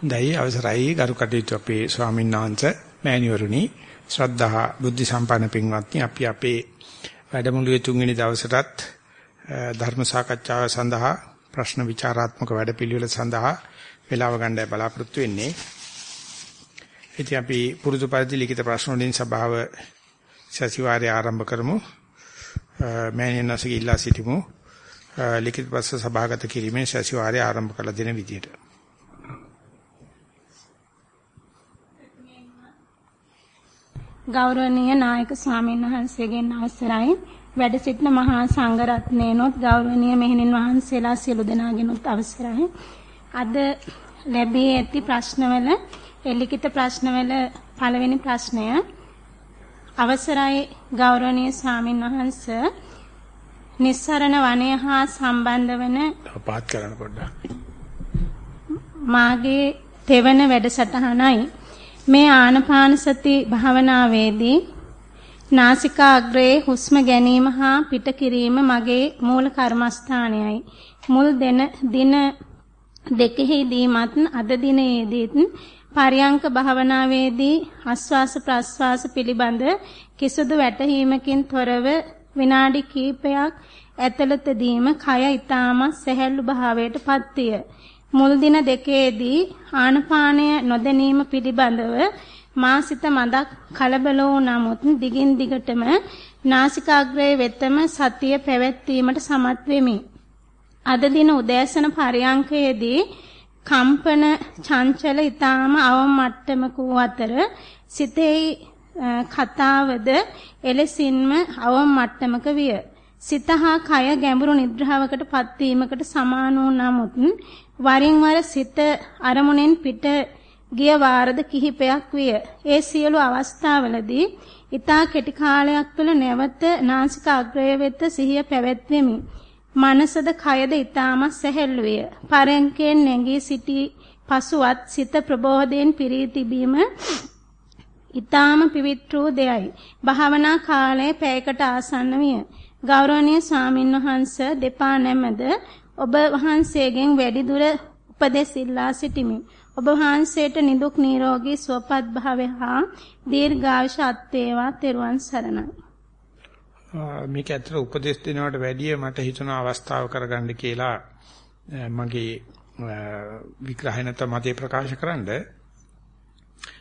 දැයි අවසරයි ගරු කටයුතු අපේ ස්වාමීන් වහන්සේ මෑණිවරුනි ශ්‍රද්ධා බුද්ධ සම්පන්න පින්වත්නි අපි අපේ වැඩමුළුවේ තුන්වෙනි දවසටත් ධර්ම සාකච්ඡාව සඳහා ප්‍රශ්න විචාරාත්මක වැඩපිළිවෙල සඳහා වේලාව ගන්නයි බලාපොරොත්තු වෙන්නේ. ඉතින් අපි පුරුදු පරිදි ලිඛිත ප්‍රශ්න වලින් සභාව සතිವಾರයේ ආරම්භ කරමු. මෑණියන්වසගේ ඉල්ලා සිටිමු. ලිඛිත ප්‍රශ්න සභාගත කිරීමෙන් සතිವಾರයේ ආරම්භ කළ දින විදියට. ගෞරවනීය නායක ස්වාමීන් වහන්සේගෙන් අවසරයි. වැඩ සිටින මහා සංඝරත්නයනොත් ගෞරවනීය මෙහෙණින් වහන්සේලා සියලු දෙනාගෙනුත් අවසරයි. අද ලැබී ඇති ප්‍රශ්නවල එලිකිත ප්‍රශ්නවල පළවෙනි ප්‍රශ්නය. අවසරයි ගෞරවනීය ස්වාමින් වහන්ස. නිස්සරණ වනය හා සම්බන්ධ වන පාත් කරන්න පොඩ්ඩක්. මාගේ තෙවන වැඩසටහනයි මේ ආනපාන සති භාවනාවේදී නාසිකාග්‍රයේ හුස්ම ගැනීම හා පිට කිරීම මගේ මූල කර්මස්ථානයයි. මුල් දෙන දින දෙකෙහිදීමත් අද දිනයේදීත් පරියංක භාවනාවේදී ආස්වාස ප්‍රස්වාස පිළිබඳ කිසිදු වැටහීමකින් තොරව විනාඩි කිහිපයක් ඇතුළතදීම කය ඊටම සැහැල්ලු භාවයට පත්විය. මුල් දින දෙකේදී ආනපානය නොදැනීම පිළිබඳව මා සිත මදක් කලබල වූ නමුත් දිගින් දිගටම නාසිකාග්‍රයේ වෙතම සතිය පැවැත්වීමට සමත් වෙමි. අද දින උදෑසන පරයන්කයේදී කම්පන චංචල ඊටාම අවම මට්ටමක වූ අතර සිතේ කතාවද එලෙසින්ම අවම මට්ටමක විය. සිත හා කය ගැඹුරු නිද්‍රාවකට පත්වීමකට සමාන වූ නමුත් වරින් වර සිත අරමුණෙන් පිට ගිය වාරද කිහිපයක් විය. ඒ සියලු අවස්ථාවලදී ඊතා කෙටි කාලයක් තුළ නැවත නාසික අග්‍රය වෙත සිහිය පැවැත්වෙමි. මනසද කයද ඊතාම සැහැල්ලු විය. පරෙන්කෙන් නැගී සිටි පසුවත් සිත ප්‍රබෝධයෙන් පිරී තිබීම ඊතාම පිවිත්‍රූ දෙයයි. භාවනා කාලය පැයකට ආසන්න විය. ගෞරවනීය ස්වාමින්වහන්ස දෙපා නැමද ඔබ වහන්සේගෙන් වැඩිදුර උපදෙස් ඉල්ලා සිටිමි. ඔබ වහන්සේට නිදුක් නිරෝගී සුවපත් භාවය හා දීර්ඝායුෂ අත්වේවා තෙරුවන් සරණයි. මේක ඇත්තට උපදෙස් දෙනවට වැඩිය මට හිතුණ අවස්ථාව කරගන්න කියලා මගේ විග්‍රහය නැත්නම් මතේ ප්‍රකාශ කරන්න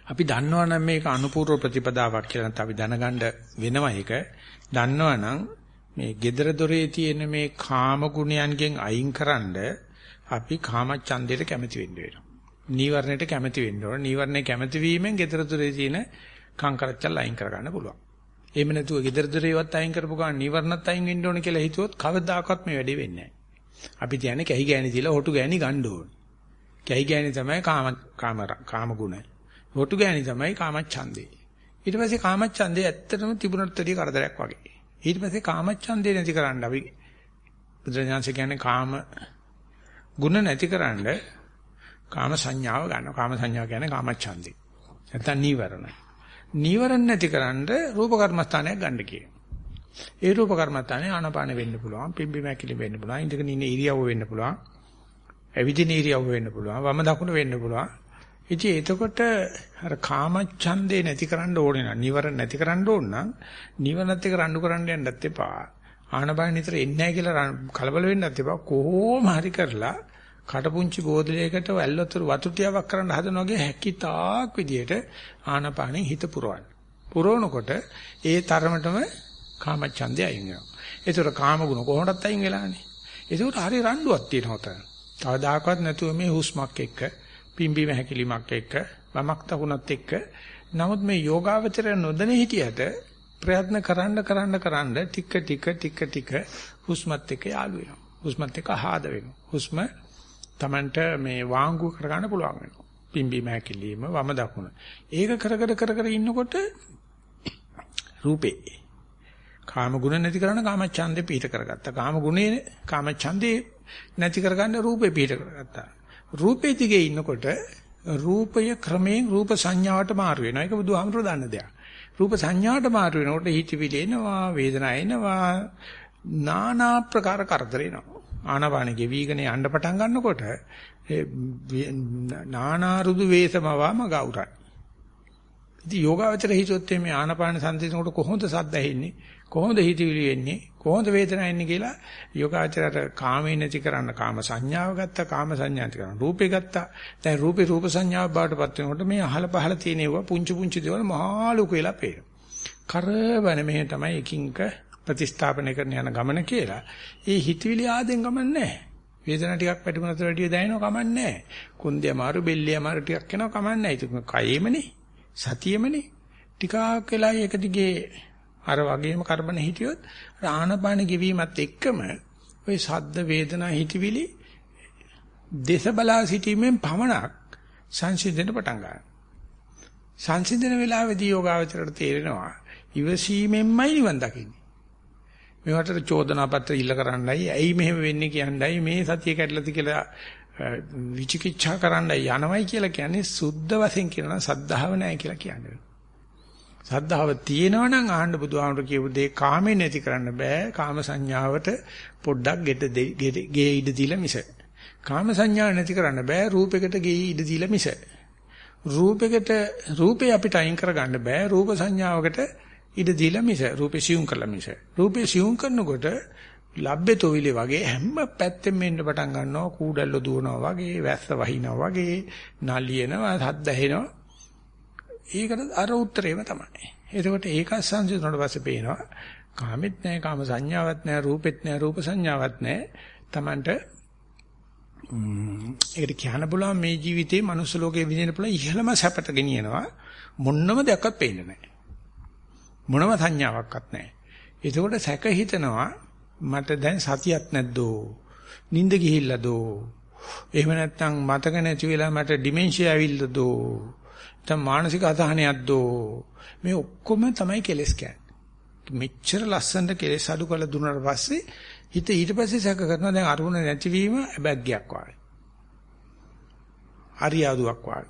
අපි දන්නවනම් මේක අනුපූර්ව ප්‍රතිපදාවක් කියලා නැත්නම් අපි දැනගන්න වෙනවා ඒක දන්නවනම් මේ gedara dore තියෙන මේ කාම ගුණයන්ගෙන් අයින්කරනද අපි කාම ඡන්දයට කැමති වෙන්න වෙනවා. නීවරණයට කැමති වෙන්න ඕන. නීවරණය කැමති වීමෙන් gedara dore තියෙන කාංකරච්චල් අයින් කරගන්න පුළුවන්. එහෙම නැතුව gedara doreවත් අයින් කරපු ගමන් නීවරණත් අයින් වෙන්න ඕන කියලා හිතුවොත් කවදාකවත් මේ වැඩේ වෙන්නේ නැහැ. අපි කියන්නේ කැහි ගෑණි තියලා හොටු ගෑණි ගන්න ඕන. කැහි ගෑණි තමයි කාම කාම කාම ගුණය. හොටු ගෑණි තමයි කාම ඡන්දේ. ඊට පස්සේ කාම ඡන්දේ ඇත්තටම තිබුණට වැඩිය කරදරයක් වගේ. ඊට පස්සේ කාමච්ඡන්දේ නැති කරන්න අපි බුදුරජාණන්සේ කියන්නේ කාම ගුණ නැති කරන්න කාම සංඥාව ගන්නවා. කාම සංඥාව කියන්නේ කාමච්ඡන්දේ. නැත්තම් නීවරණ. නීවරණ නැති කරන්න රූප කර්මස්ථානයක් ගන්න කියන. ඒ රූප කර්මස්ථානේ ආනාපාන වෙන්න පුළුවන්, පිම්බි මැකිලි වෙන්න පුළුවන්, ඉඳගෙන ඉන්න ඉරියව්ව වෙන්න පුළුවන්, ඇවිදින ඉරියව්ව වෙන්න පුළුවන්, වම දකුණ වෙන්න පුළුවන්. ඉතින් එතකොට අර කාමච්ඡන්දේ නැති කරන්න ඕනේ නම් නිවරණ නැති කරන්න ඕන නම් නිවනත් එක්ක රණ්ඩු කරන්න යන්නත් එපා. ආනබන නිතර එන්නේ නැහැ කියලා කලබල වෙන්නත් එපා. කොහොම හරි කරලා කටපුංචි බෝධලයකට වැල්වතුර වතු ටියාවක් කරන්න හදන වගේ හැකිතාක් විදියට ආනපානෙ හිත පුරවන්න. පුරවනකොට ඒ තරමටම කාමච්ඡන්දය අයින් වෙනවා. ඒතර කාමගුණ කොහොමදත් අයින් වෙලානේ. ඒකට හරි රණ්ඩුවක් තියෙනවා උතන. කවදාකවත් නැතුව මේ හුස්මක් එක්ක පිම්බීම හැකිලිමක් එක්ක වමක් තකුණත් එක්ක. නමුත් මේ යෝගාවචරය නොදැන හිටියට ප්‍රයත්න කරන්න කරන්න කරන්න ටික ටික ටික ටික හුස්මත් එක්ක යාළු වෙනවා. හුස්මත් එක්ක ආහද වෙනවා. හුස්ම Tamanට මේ වාංගු කරගන්න පුළුවන් වෙනවා. පිම්බීම හැකිලිම වම දකුණ. ඒක කර කර කර කර ඉන්නකොට රූපේ කාම ගුණ නැති කරන කාම ඡන්දේ පිහිට කරගත්තා. කාම ගුණේ කාම ඡන්දේ නැති කරගන්න රූපේ පිහිට කරගත්තා. රූපේ දිගේ ඉන්නකොට රූපය ක්‍රමයෙන් රූප සංඥාවට මාරු වෙනවා. ඒක බුදුහාමුදුරුවෝ දන්න දෙයක්. රූප සංඥාවට මාරු වෙනකොට හිතවිලි එනවා, වේදනා එනවා, নানা ප්‍රකාර කරදර එනවා. ආනපාන ගෙවිගෙන යන්න පටන් ගන්නකොට නානාරුදු වේසමවම ගෞරවයි. ඉතින් යෝගාවචර හිතුවොත් මේ ආනපාන සංසිඳනකොට කොහොමද සද්ද ඇහෙන්නේ? කොහොමද හිතවිලි එන්නේ? කොහොමද වේදනාව එන්නේ කියලා යෝගාචරයට කාමේ නැති කරන්න කාම සංඥාව ගත්තා, කාම සංඥා නැති කරන්න රූපේ ගත්තා. දැන් රූපේ රූප සංඥාව බාටපත් වෙනකොට මේ අහල පහල තියෙනවා පුංචි පුංචි දේවල් මහා ලොකු වෙලා පේනවා. කරබන මේ තමයි එකින්ක ප්‍රතිස්ථාපනය කරන යන ගමන කියලා. ඒ හිතවිලි ආදෙන් ගමන් නැහැ. වේදනාව ටිකක් පැටුනතර වැඩිය දැනෙනව කමක් නැහැ. කුන්දේ අමාරු බෙල්ලේ අමාරු ටිකක් එනවා කමක් නැහැ. ඒක කයෙමනේ. සතියෙමනේ. ටිකක් වෙලා ඒක දිගේ අර වගේම කරබන හිටියොත් ආනපාන ගෙවීමත් එක්කම ওই සද්ද වේදනා හිතවිලි දේශ බලා සිටීමෙන් පමණක් සංසිඳෙන්න පටන් ගන්නවා. සංසිඳන වෙලාවේදී යෝගාවචරයට තේරෙනවා ඉවසීමෙන්මයි නිවන් දකින්නේ. මේවට චෝදනා පත්‍ර ඉල්ල කරන්නයි ඇයි මෙහෙම වෙන්නේ කියන්නයි මේ සතිය කැඩලාද කියලා විචිකිච්ඡා කරන්නයි යනවයි කියලා කියන්නේ සුද්ධ වශයෙන් කියනවා සද්ධාව නැහැ කියලා කියන්නේ. සද්ධාව තියෙනවා නම් ආහන්න බුදුහාමර කියපු දේ කාමේ නැති කරන්න බෑ කාම සංඥාවට පොඩ්ඩක් ගෙට ගේ ඉඩ දීලා මිස. කාම සංඥාව නැති කරන්න බෑ රූපයකට ගේ ඉඩ දීලා මිස. රූපයකට රූපේ අපිට අයින් කරගන්න බෑ රූප සංඥාවකට ඉඩ දීලා මිස රූපේ සියුම් කරලා මිස. රූපේ සියුම් කරනකොට ලබ්බේ තොවිලේ වගේ හැම පැත්තෙම එන්න පටන් ගන්නවා කූඩල්ල දුවනවා වගේ වැස්ස වහිනවා වගේ නලියනවා සද්ද ඇහෙනවා ඒකට අර උත්තරේම තමයි. එතකොට ඒක සංසිඳුණාට පස්සේ පේනවා කාමෙත් නැහැ, කාම සංඥාවක් නැහැ, රූපෙත් නැහැ, රූප සංඥාවක් නැහැ. Tamanට ඒකට කියන්න පුළුවන් මේ ජීවිතේ මනුස්ස ලෝකේ විඳින්න පුළුවන් ඉහළම සැපට ගෙනියනවා. මොන්නම දෙයක්වත් පේන්නේ නැහැ. මොනම සංඥාවක්වත් නැහැ. එතකොට සැක හිතනවා මට දැන් සතියක් නැද්දෝ? නිින්ද ගිහිල්ලාදෝ? එහෙම නැත්නම් මතක නැති වෙලා මට ඩිමෙන්ෂියා ඇවිල්ලාදෝ? නැත්නම් මානසික අසහනයක්ද මේ ඔක්කොම තමයි කෙලස් කියන්නේ. මෙච්චර ලස්සනට කෙලස් අඩු කරලා දුන්නාට පස්සේ හිත ඊට පස්සේ සැක කරනවා දැන් අරුණ නැතිවීම අබැග්ගයක් වගේ. අරියාදුවක් වගේ.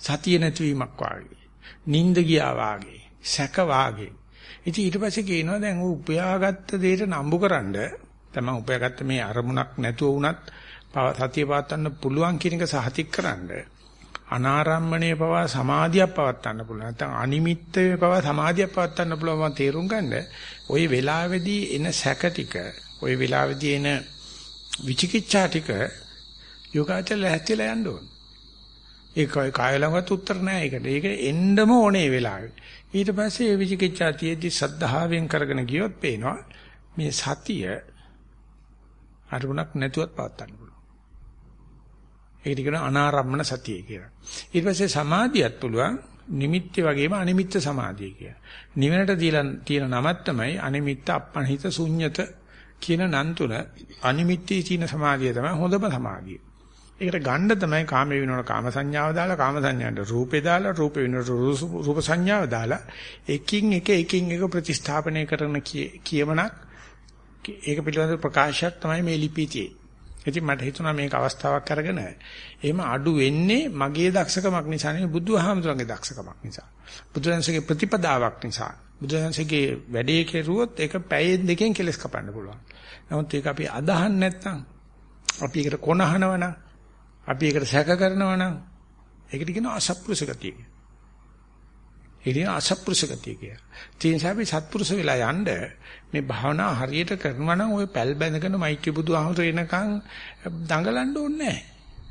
සතිය නැතිවීමක් වගේ. නිින්ද ගියා වගේ. සැක වගේ. ඉතින් ඊට පස්සේ කියනවා දැන් ਉਹ උපයාගත්ත දෙයට නම්බුකරනද තමයි උපයාගත්ත මේ අරමුණක් නැතුව වුණත් සතිය පාත්තන්න පුළුවන් කියන එක සහතික කරන්නේ අනාරම්මණය පවා සමාධියක් පවත්වන්න පුළුවන්. නැත්නම් අනිමිත්තේ පවා සමාධියක් පවත්වන්න පුළුවන් මම තේරුම් ගන්න. ওই වෙලාවේදී එන සැක ටික, ওই වෙලාවේදී එන විචිකිච්ඡා ටික යෝගාචර ලැහැත්තිලා යන්න ඕන. ඒක කාය ළඟත් උත්තර නෑ ඒකට. ඒක එන්නම ඕනේ වෙලාවේ. ඊට පස්සේ මේ විචිකිච්ඡා තියේදී සද්ධාවෙන් කරගෙන ගියොත් පේනවා මේ සතිය අරුණක් නැතුවත් පවත්වන්න ඒකට කියනවා අනාරම්මන සතිය කියලා. ඊට පස්සේ සමාධියත් පුළුවන් නිමිත්‍ය වගේම අනිමිත්ත සමාධිය කියලා. නිවනට දීලා තියෙන නමක් තමයි අනිමිත්ත අපණහිත ශුන්්‍යත කියන නම් තුන අනිමිත්තී චීන සමාධිය තමයි හොඳම සමාධිය. ඒකට ගන්න තමයි කාම වෙනවන කාම සංඥාව දාලා කාම සංඥාවට රූපේ දාලා රූපේ වෙනවට රූප සංඥාව දාලා එකින් එක එකින් එක ප්‍රතිස්ථාපනය කරන කියමනක් ඒක පිළිබඳ ප්‍රකාශයක් තමයි මේ ලිපියේ ඉතින් මට හිතුණා මේක අවස්ථාවක් අරගෙන එහෙම අඩු වෙන්නේ මගේ දක්ෂකමක් නිසා නෙවෙයි බුදුහාමුදුරන්ගේ දක්ෂකමක් නිසා. බුදුරජාණන්සේගේ ප්‍රතිපදාවක් නිසා. බුදුරජාණන්සේගේ වැඩේ කෙරුවොත් ඒක පැයෙන් දෙකෙන් කෙලස් කපන්න පුළුවන්. නමුත් ඒක අපි අදහන් නැත්නම් අපි ඒකට කොනහනවනම් අපි ඒකට සැක කරනවනම් ඒකට කියනවා අසප්පුරුෂ ගතිය කියලා. ඒකේ අසත්පුරුෂ ගතිය කියලා. ඒ නිසා අපි සත්පුරුෂ වෙලා යන්න මේ භාවනා හරියට කරනවා නම් ওই පැල් බැඳගෙන මෛත්‍රී බුදුහාමුදුර එනකන් දඟලන්න ඕනේ නැහැ.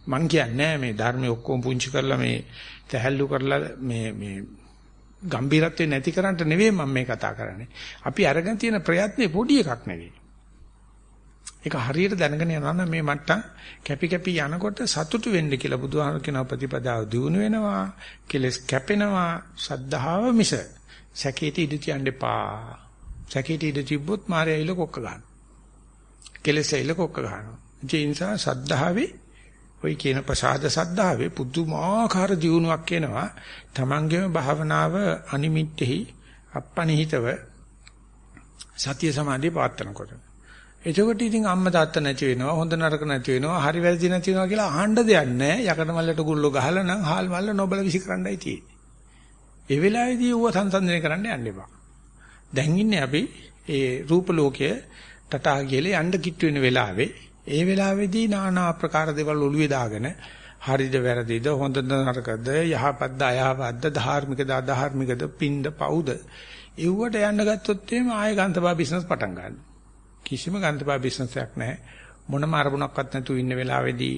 මං කියන්නේ මේ ධර්මයේ ඔක්කොම පුංචි කරලා මේ තැහැල්ලු කරලා මේ මේ ගම්බීරත්වේ නැති කරන්න නෙවෙයි මම මේ කතා කරන්නේ. අපි අරගෙන තියෙන ප්‍රයත්නේ පොඩි එකක් නෙවෙයි. ඒක හරියට දැනගෙන යනවා නම් මේ මට්ටම් කැපි කැපි යනකොට සතුටු වෙන්න කියලා බුදුහාම කියන ප්‍රතිපදාව දිනු වෙනවා කෙලස් කැපෙනවා සද්ධාව මිස සැකේට ඉඳ තියන්න එපා. සැකේට ඉඳ තිබ්බොත් මායя ඉල කොක්ක ගන්න කෙලස් ඉල කොක්ක ගන්නවා. ඒ නිසා සද්ධාවේ ඔයි කියන ප්‍රසාද සද්ධාවේ පුදුමාකාර දියුණුවක් එනවා. තමන්ගේම භාවනාව අනිමිත්තේහි අපනිහිතව සතිය සමාධිය පාත්තනකොට එතකොට ඉතින් අම්මා තාත්තා නැති වෙනවා හොඳ නරක නැති වෙනවා හරි වැරදි නැති වෙනවා කියලා අහන්න දෙයක් නැහැ. යකඩ මල්ලට ගුල්ලෝ ගහලා නම් හාල් මල්ල නොබල විසි කරන්නයි තියෙන්නේ. ඒ වෙලාවේදී ඌව සංසන්දනය කරන්න යන්න එපා. දැන් ඉන්නේ අපි ඒ රූප ලෝකයේ තටා ගිහලා යන්න කිට්ටු වෙන වෙලාවේ. ඒ වෙලාවේදී নানা ආකාර දේවල් ඔළුවේ දාගෙන හරිද වැරදිද හොඳද නරකද යහපත්ද අයහපත්ද ධාර්මිකද අධාර්මිකද පින්ද පවුද එව්වට යන්න ගත්තොත් එimhe ආයෙ ගන්තපා බිස්නස් පටන් ගන්නවා. කිසිම ගන්තපා බිස්නස් එකක් නැහැ. මොනම අරමුණක්වත් නැතුව ඉන්න වෙලාවේදී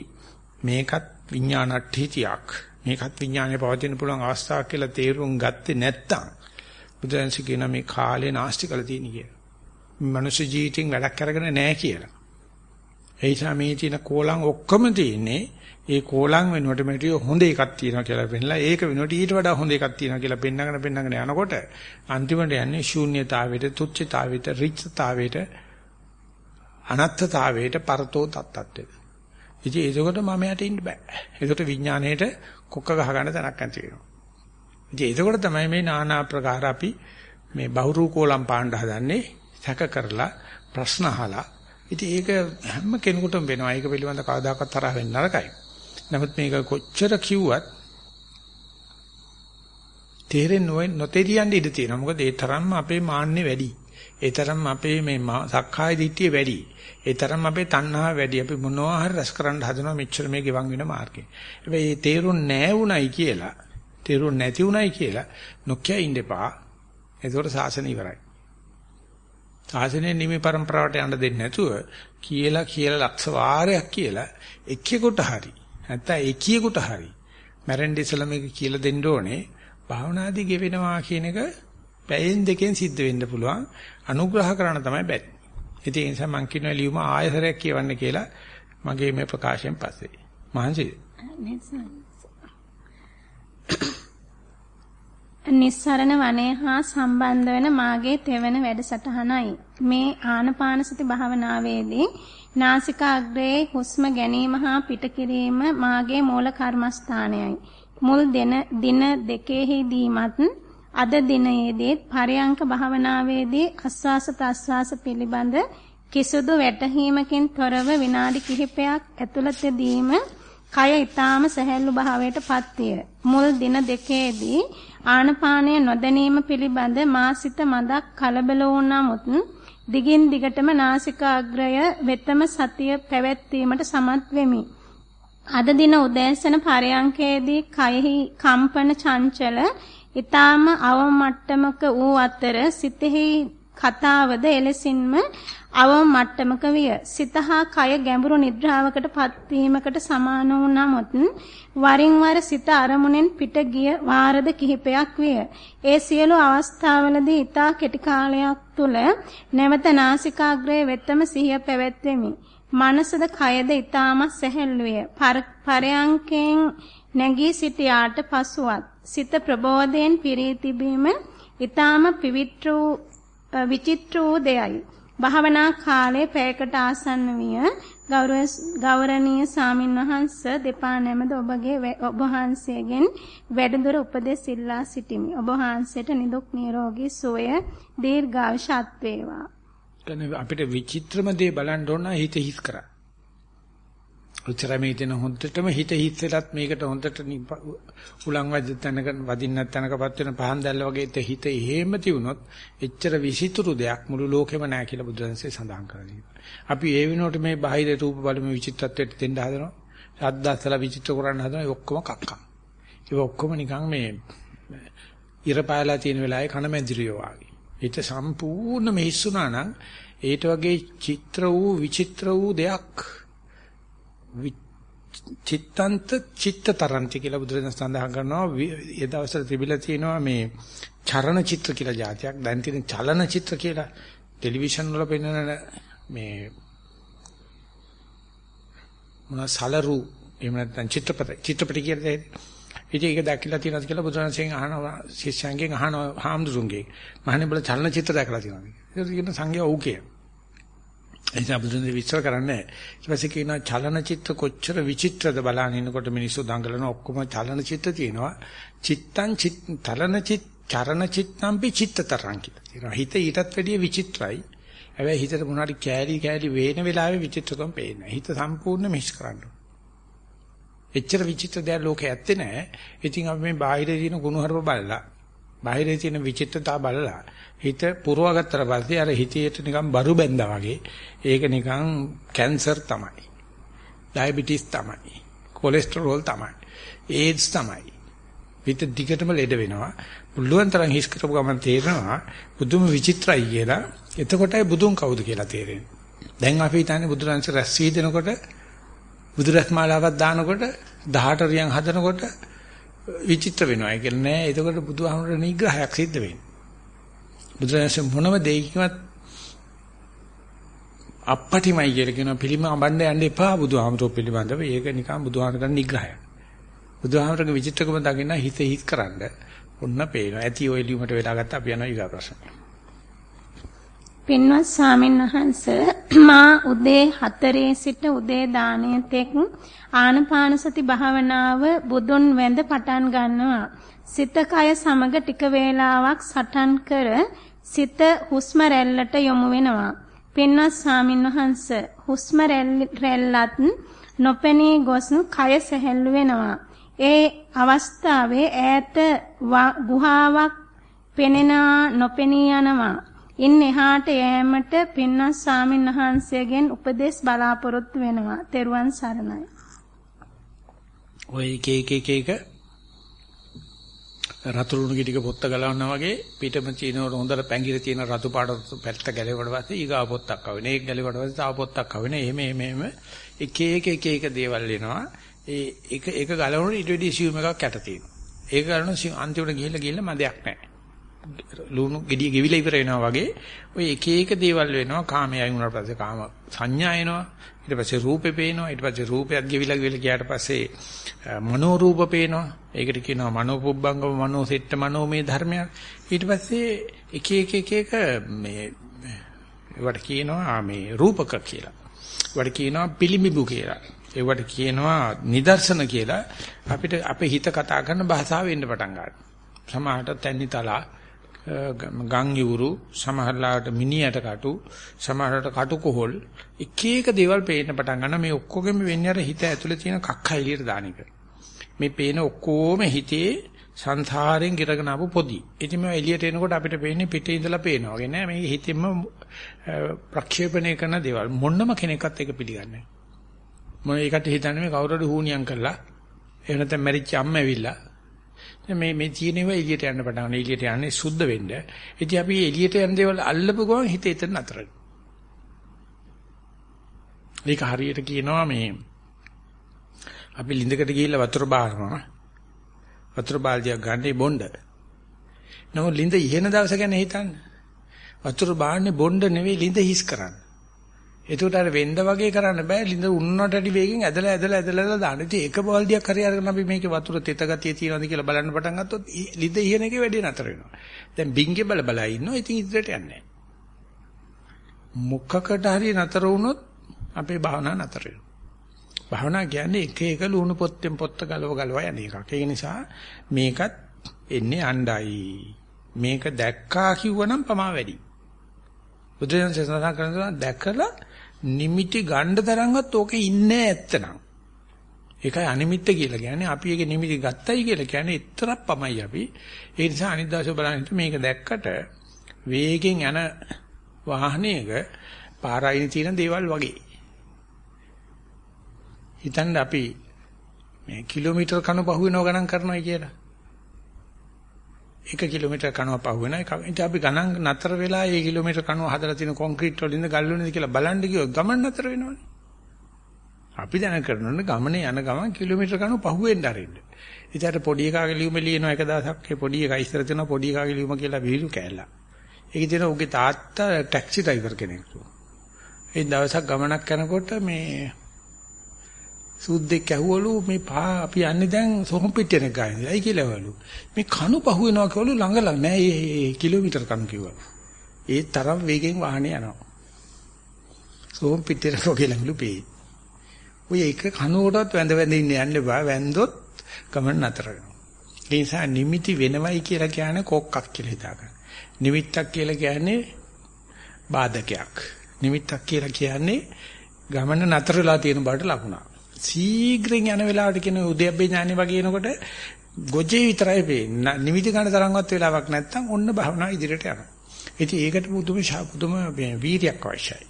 මේකත් විඥානට්ඨිතියක්. මේකත් විඥානේ පවතින පුළුවන් අවස්ථාවක් කියලා තේරුම් ගත්තේ නැත්තම් බුදුන්සේ කියන මේ කාලේ නාස්ති කළ තියෙන කියලා. මනුෂ්‍ය ජීවිතින් වැඩක් අරගෙන නැහැ කියලා. ඒ නිසා මේ තියෙන කෝලම් ඔක්කොම තියෙන්නේ ඒ කෝලම් වෙනුවට මෙටිය හොඳ එකක් තියෙනවා කියලා පෙන්නලා ඒක වෙනුවට ඊට වඩා හොඳ එකක් තියෙනවා කියලා පෙන්නගෙන පෙන්නගෙන යනකොට අන්තිමට යන්නේ ශූන්‍යතාවයට තුච්ඡතාවයට රිච්ඡතාවයට අනත්තතාවයට පරතෝ තත්තත්වයට. ඉතින් ඒකකොට මම යට ඉන්න බෑ. ඒකට විඥාණයට කොක්ක ගහ ගන්න තැනක් නැති වෙනවා. ඉතින් ඒකකොට තමයි මේ নানা ආකාර අපි මේ බහුරු කෝලම් පාණ්ඩ හදන්නේ සැක කරලා ප්‍රශ්න අහලා. ඉතින් ඒක හැම කෙනෙකුටම වෙනවා. ඒක පිළිබඳ කවදාකවත් තරහ වෙන්න නරකයි. නමුත් මේක කොච්චර කිව්වත් තේරෙන්නේ නොතේරියන්නේ ඉඳ තියෙනවා. මොකද ඒ තරම්ම අපේ මාන්නේ වැඩි. ඒ තරම්ම අපේ මේ සක්කාය දිට්ඨිය වැඩි. ඒ තරම් අපේ තණ්හාව වැඩි. අපි මොනවා හරි රස කරන්න හදනවා මෙච්චර මේ ගෙවන් වෙන මාර්ගේ. හැබැයි ඒ තේරුම් නැහැ උණයි කියලා, තේරුම් නැති උණයි කියලා නොකිය ඉන්න එපා. ඒකෝට සාසන ඉවරයි. සාසනයේ නිමි પરම්පරාවට යන්න දෙන්නේ නැතුව කියලා කියලා ලක්ෂ වාරයක් කියලා එක්කෙකුට හරි නැත්නම් එකියෙකුට හරි මැරෙන්න ඉස්සලා මේක කියලා දෙන්න ඕනේ භාවනාදී ගෙවෙනවා කියන එක පැයෙන් දෙකෙන් සිද්ධ වෙන්න පුළුවන් අනුග්‍රහ කරන තමයි බැරි. ඉතින් ඒ නිසා මම කියනවා ලියුම ආයතරයක් කියවන්න කියලා මගේ මේ ප්‍රකාශයෙන් පස්සේ. මහන්සිද? නිස්සරණ වනයේ හා සම්බන්ධ වෙන මාගේ තෙවන වැඩසටහනයි. මේ ආනපාන සති භාවනාවේදී නාසිකාග්‍රයේ හුස්ම ගැනීම හා පිටකිරීම මාගේ මූල කර්මස්ථානයයි. මුල් දින දින දෙකෙහිදීමත් අද දිනයේදී පරයන්ක භාවනාවේදී ආස්වාස ප්‍රස්වාස පිළිබඳ කිසිදු වැටහීමකින් තොරව විනාඩි කිහිපයක් ඇතුළතදීම කය ඊටාම සැහැල්ලු භාවයට පත්විය. මුල් දින දෙකේදී ආනපානය නොදැනීම පිළිබඳ මා සිත මදක් කලබල වුණාමුත් දිගින් දිගටම නාසිකාග්‍රය වෙතම සතිය පැවැත්වීමට සමත් වෙමි. අද දින උදෑසන පරයන්කේදී කයෙහි කම්පන චංචල ඊටාම අවම මට්ටමක වූ අතර සිතෙහි කතාවද එලෙසින්ම අවම මට්ටමක විය. සිත හා කය ගැඹුරු නිද්‍රාවකට පත්වීමකට සමාන වූ නමුත් වරින් වර සිත අරමුණෙන් පිට ගිය වාරද කිහිපයක් විය. ඒ සියලු අවස්ථාවලදී ඊතා කෙටි කාලයක් තුල නැවත නාසිකාග්‍රයේ වෙතම සිහිය පැවැත්වෙමි. මනසද කයද ඊටාම සැහැල්ලුය. පරයන්කෙන් නැගී සිටියාට පසුවත් සිත ප්‍රබෝධයෙන් පිරී තිබීම ඊටාම පවිත්‍ර වූ විචිත්‍ර වූ දෙයයි. භාවනා කාලයේ පැයකට ආසන්න විය ගෞරවනීය සාමින්වහන්ස දෙපා නැමද ඔබගේ ඔබ වහන්සේගෙන් වැඩිදුර උපදෙස් ඉල්ලා සිටිමි. ඔබ වහන්සේට නිදුක් නිරෝගී සුවය දීර්ඝායුෂත් වේවා. අපිට විචිත්‍රම දේ බලන්න ඕන හිත හිස් කරා. උච්චරම හිතෙන හොඳටම හිත හිස්සලත් මේකට හොඳට උලන් වදින්න තැනක වදින්න තැනකපත් වෙන පහන් දැල්ල වගේ හිත එහෙම තියුණොත් එච්චර විසිතුරු දෙයක් මුළු ලෝකෙම නැහැ කියලා බුදුරජාණන්සේ සඳහන් කරලා අපි ඒ වෙනුවට මේ බාහිර රූප බලමු විචිත්‍රත්වයට දෙන්න හදනවා. ශබ්දස්සලා විචිත්‍ර කරන්න හදනවා. ඒ ඔක්කොම කක්කම්. ඒ ඔක්කොම නිකන් මේ ඉර පායලා තියෙන වෙලාවේ කන මැදිරියෝ වගේ. හිත සම්පූර්ණ මෙහිස්සුනා නම් ඒට වගේ චිත්‍ර වූ විචිත්‍ර වූ දෙයක් චිත්තන්ත චිත්තතරන්ති කියලා බුදුරජාණන් සඳහන් කරනවා. ඒ දවස්වල තිබිලා තියෙනවා මේ චරණ චිත්‍ර කියලා જાතියක්. දැන් තියෙන චලන චිත්‍ර කියලා ටෙලිවිෂන් වල පෙන්වන මේ මොන සලරු එහෙම නැත්නම් චිත්‍රපට චිත්‍රපට කියලා දෙන්නේ ඉතින් ඒක දැක්කලා තියෙනවද කියලා බුදුරජාණන්සෙන් අහනවා ශිෂ්‍යයන්ගෙන් අහනවා හාමුදුරුන්ගෙන් මහන්නේ බල චලන චිත්‍ර දැකලා තියෙනවද? ඒක කියන සංඝයා ඔව් කියලා එනිසා බුදුන්සේ විස්තර කරන්නේ ඊට පස්සේ කියනවා චලනචිත්‍ර කොච්චර විචිත්‍රද බලන ඉන්නකොට මිනිස්සු දඟලන ඔක්කොම චලනචිත්‍ර තියෙනවා චිත්තං චිත් චලනචිත් චරණචිත්තම්පි චිත්තතරං කියලා. හිත ඊටත් වැඩිය විචිත්‍රයි. හැබැයි හිතට මොනවාරි කෑලි කෑලි වේන වෙලාවේ විචිත්‍රකම් පේන්නේ. හිත සම්පූර්ණ මිස් කරන්න. එච්චර විචිත්‍ර දෙයක් ලෝකේ ඇත්තේ නැහැ. ඉතින් අපි මේ බාහිර දින ගුණහරුව බලලා බාහිරේ තියෙන විචිත්තතාව බලලා හිත පුරවගත්තට පස්සේ අර හිතේට නිකන් බරු බැඳා වගේ ඒක නිකන් කැන්සර් තමයි. ඩයබටිස් තමයි. කොලෙස්ටරෝල් තමයි. ඒඩ්ස් තමයි. හිත දිගටම ලෙඩ වෙනවා. පුළුවන් තරම් හිස් කරපු ගමන් තේරෙනවා බුදුම විචිත්‍රයි කියලා. එතකොටයි බුදුන් කවුද කියලා තේරෙන්නේ. දැන් අපි හිතන්නේ බුදුරන්සේ රැස් වී දෙනකොට බුදු රැස් මාලාවක් දානකොට 18 රියන් හදනකොට විචිත්‍ර වෙනවා. ඒක නෑ. එතකොට බුදුහාමුදුරේ නිග්‍රහයක් සිද්ධ වෙන්නේ. බුදුරජාණන් මොනම දෙයකින්වත් අප්පටිමයි කියලා කියන පිළිම අඹන්න යන්න එපා බුදුහාමුදුරුවෝ පිළිබඳව. ඒක නිකන් බුදුහාමුදුරන් නිග්‍රහයක්. බුදුහාමුදුරගේ විචිත්‍රකම දකින්න හිත හිත් කරන්න ඔන්න පේනවා. ඇති ඔය ලියුමට වෙලා ගත්ත අපි යනවා ඊගා ප්‍රශ්න. පින්වත් ස්වාමීන් වහන්ස මා උදේ 4 සිට උදේ දාණය තෙක් ආනපාන සති භාවනාව බුදුන් වැඳ පටන් ගන්නවා. සිත කය සමග ටික වේලාවක් සටන් කර සිත හුස්ම රැල්ලට යොමු වෙනවා. පින්වත් ස්වාමින්වහන්ස හුස්ම රැල්ලත් නොපෙනී ගොස් කය සැහැල්ලු වෙනවා. ඒ අවස්ථාවේ ඈත ගුහාවක් පෙනෙනා නොපෙනී යනවා. ඉන් එහාට යෑමට පින්වත් ස්වාමින්වහන්සේගෙන් උපදෙස් බලාපොරොත්තු වෙනවා. තෙරුවන් සරණයි. ඔය එක එක එක එක රතුරුණු ගෙඩික පොත්ත ගලවනවා වගේ පිටම චීනවල හොඳට පැංගිර තියෙන රතු පාට පැත්ත ගැලෙවට පස්සේ ඊගා පොත්තක් ආවෙන. ඒක ගැලෙවට පස්සේ තව පොත්තක් ආවෙන. එහෙම එහෙම එහෙම එක එක එක එක දේවල් එනවා. ඒ එක එක ගලවනකොට ඊට වෙඩි සියුම් එකක් යට තියෙනවා. ඒක ගලන අන්තිමට ගිහිල්ලා ගිහිල්ලා මදයක් නැහැ. ලුණු ගෙඩිය ගෙවිලා ඉවර වෙනවා වගේ ඔය එක එක දේවල් වෙනවා කාමයයි වුණාට පස්සේ කාම සංඥා එනවා ඊට පස්සේ රූපේ පේනවා ඊට පස්සේ රූපයත් ගෙවිලා ගෙවිලා ගියාට පස්සේ මනෝ රූප පේනවා. ඒකට කියනවා මනෝ පුබ්බංගම මනෝ සෙට්ට මනෝමය ධර්මයක්. ඊට පස්සේ එක එක එක එක මේ ඒවට කියනවා මේ රූපක කියලා. ඒවට කියනවා පිළිඹු කියලා. ඒවට කියනවා නිදර්ශන කියලා. අපිට අපේ හිත කතා කරන භාෂාව වෙන්න පටන් ගන්නවා. සමහරට තැන්නිතලා ගම් යූරු සමහරලාට මිනියට කටු සමහරලාට කටු කොහොල් එක එක දේවල් පේන්න පටන් ගන්න මේ ඔක්කොගෙම වෙන්නේ අර හිත ඇතුලේ තියෙන කක්ක එළියට දාන එක. මේ පේන ඔක්කොම හිතේ සංසාරයෙන් ගිරගෙන ආපු පොදි. ඉතින් මේ එළියට එනකොට අපිට පේන්නේ පිටේ ඉඳලා පේනවා. වගේ නෑ මේ හිතෙන්ම ප්‍රක්ෂේපණය කරන දේවල්. මොන්නම කෙනෙක්වත් ඒක පිළිගන්නේ නෑ. මොන ඒකට හිතන්නේ මේ කවුරුහරි හුනියම් කරලා එහෙම නැත්නම් මැරිච්ච අම්ම ඇවිල්ලා. මේ මේ තියෙනව එළියට යන්න පටන් ගන්න. එළියට යන්නේ සුද්ධ වෙන්න. ඉතින් අපි එළියට යන දේවල් අල්ලපු ගමන් හිත එතන නතර ඒක හරියට කියනවා මේ අපි ලිඳකට ගිහිල්ලා වතුර බානවා. වතුර බාල්දියක් ගන්නේ බොණ්ඩ. නමුත් ලිඳ ඉහෙන දවස ගැන හිතන්න. වතුර බාන්නේ බොණ්ඩ නෙවෙයි ලිඳ හිස් කරන්නේ. එතකොට අර වෙන්න වගේ කරන්න බෑ ලිඳ උන්නට ඇටි වේගෙන් ඇදලා ඇදලා ඇදලා දාන්න. ඉතින් එක බෝල්දියක් හරි අරගෙන අපි මේකේ වතුර තෙත ගතිය තියෙනවද කියලා බලන්න පටන් ගත්තොත් ලිඳ ඉහෙන එකේ වැඩි නතර වෙනවා. දැන් බින්ගේ බල බල ඉන්නවා. ඉතින් ඉදිරියට යන්නේ මොකකට හරි නතර වුණොත් අපේ භාවනාව නතර වෙනවා. භාවනා කියන්නේ එක එක ලුණු පොත්තෙන් පොත්ත ගලව ගලව යන එකක්. ඒ නිසා මේකත් එන්නේ අණ්ඩයි. මේක දැක්කා කිව්වනම් පමා වැඩි. බුදුන් සසඳා කරනවා දැකලා නිමිටි ගන්න තරම්වත් ඕකේ ඉන්නේ ඇත්තනම්. ඒකයි අනිමිත්ත කියලා කියන්නේ අපි ඒකේ නිමිටි ගත්තයි කියලා කියන්නේ එතරම් පමයි අපි. ඒ නිසා අනිත් දවසේ බලන්න මේක දැක්කට වේගෙන් යන වාහනයක පාරයින් තියෙන දේවල් වගේ. හිතන්න අපි මේ කිලෝමීටර් කණු පහුවෙනව ගණන් කරනවා කියලා. එක කිලෝමීටර් කණුව පහුවෙන එක. ඉතින් අපි ගණන් නතර වෙලා ඒ කිලෝමීටර් කණුව හදලා තියෙන කොන්ක්‍රීට් වලින්ද ගල් වලින්ද කියලා බලන්න ගියොත් ගමන් නතර වෙනවනේ. අපි දැන කරනොත් ගමනේ යන ගමන් කිලෝමීටර් කණුව පහුවෙන්න ආරින්න. ඉතින් අර පොඩි එකාගේ ලියුම ලියනවා එක දවසක් ඒ පොඩි එකා ඉස්සර තියෙන පොඩි එකාගේ ලියුම කියලා විහිළු කෑල්ලා. ඒකේ තියෙන උගේ තාත්තා ටැක්සි ඩ්‍රයිවර් කෙනෙක්. ඒ දවසක් ගමනක් යනකොට මේ සුද්දෙක් ඇහුවලු මේ පා අපි යන්නේ දැන් සොහොන් පිටියන ගානේ. ඇයි කියලාවලු. මේ කණු පහු වෙනවා කියවලු ළඟ ළඟ නෑ ඒ කිලෝමීටර් කණු කිව්වා. ඒ තරම් වේගෙන් වාහනේ යනවා. සොහොන් පිටියන කොගෙලඟලු පේ. ඔය එක කනුවටවත් වැඳ වැඳ ඉන්න යන්න බෑ. වැන්දොත් ගමන් නතර වෙනවා. ඒ නිසා නිමිති වෙනවයි කියලා කියන්නේ කොක්කක් කියලා හිතාගන්න. නිමිත්තක් කියලා කියන්නේ බාධකයක්. නිමිත්තක් කියලා කියන්නේ ගමන නතර වෙලා තියෙන බවට ලකුණක්. සීඝ්‍රයෙන් යන වෙලාවට කියන උද්‍යප්පේ ඥානෙ වගේ එනකොට ගොජේ විතරයි වෙන්නේ. නිමිති ගන්න තරම්වත් වෙලාවක් නැත්තම් ඔන්න භවනා ඉදිරියට යනවා. ඉතින් ඒකට පුදුම පුදුම වීරියක් අවශ්‍යයි.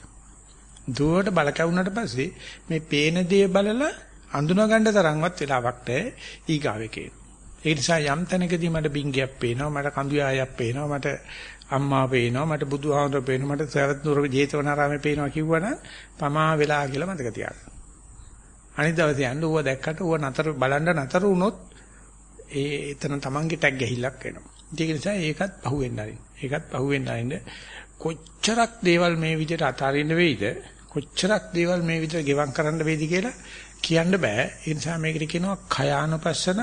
දුවට බල කැවුනට පස්සේ මේ පේන දේ බලලා අඳුනා ගන්න තරම්වත් වෙලාවක් නැහැ ඊගාවේ කියන. ඒ නිසා යම් තැනකදී මට බින්ගයක් පේනවා මට කඳුයායක් පේනවා මට අම්මා පේනවා මට බුදුහාමුදුරුවෝ පේනවා මට සරත් නුර ජේතවනාරාමේ පේනවා කිව්වනම් පමා වෙලා කියලා මතක තියාගන්න. අනිත් දවසේ යන්න ඌව දැක්කට ඌව නතර බලන්න නතර වුණොත් ඒ එතන තමන්ගේ ටැග් ගහිල්ලක් එනවා. ඒක නිසා ඒකත් පහුවෙන්න ආරින්. ඒකත් පහුවෙන්න ආරින්න කොච්චරක් දේවල් මේ විදිහට අතාරින්න වෙයිද කොච්චරක් දේවල් මේ විදිහට ගෙවම් කරන්න වෙයිද කියලා කියන්න බෑ. ඒ නිසා මේකට කියනවා khයානුපස්සන,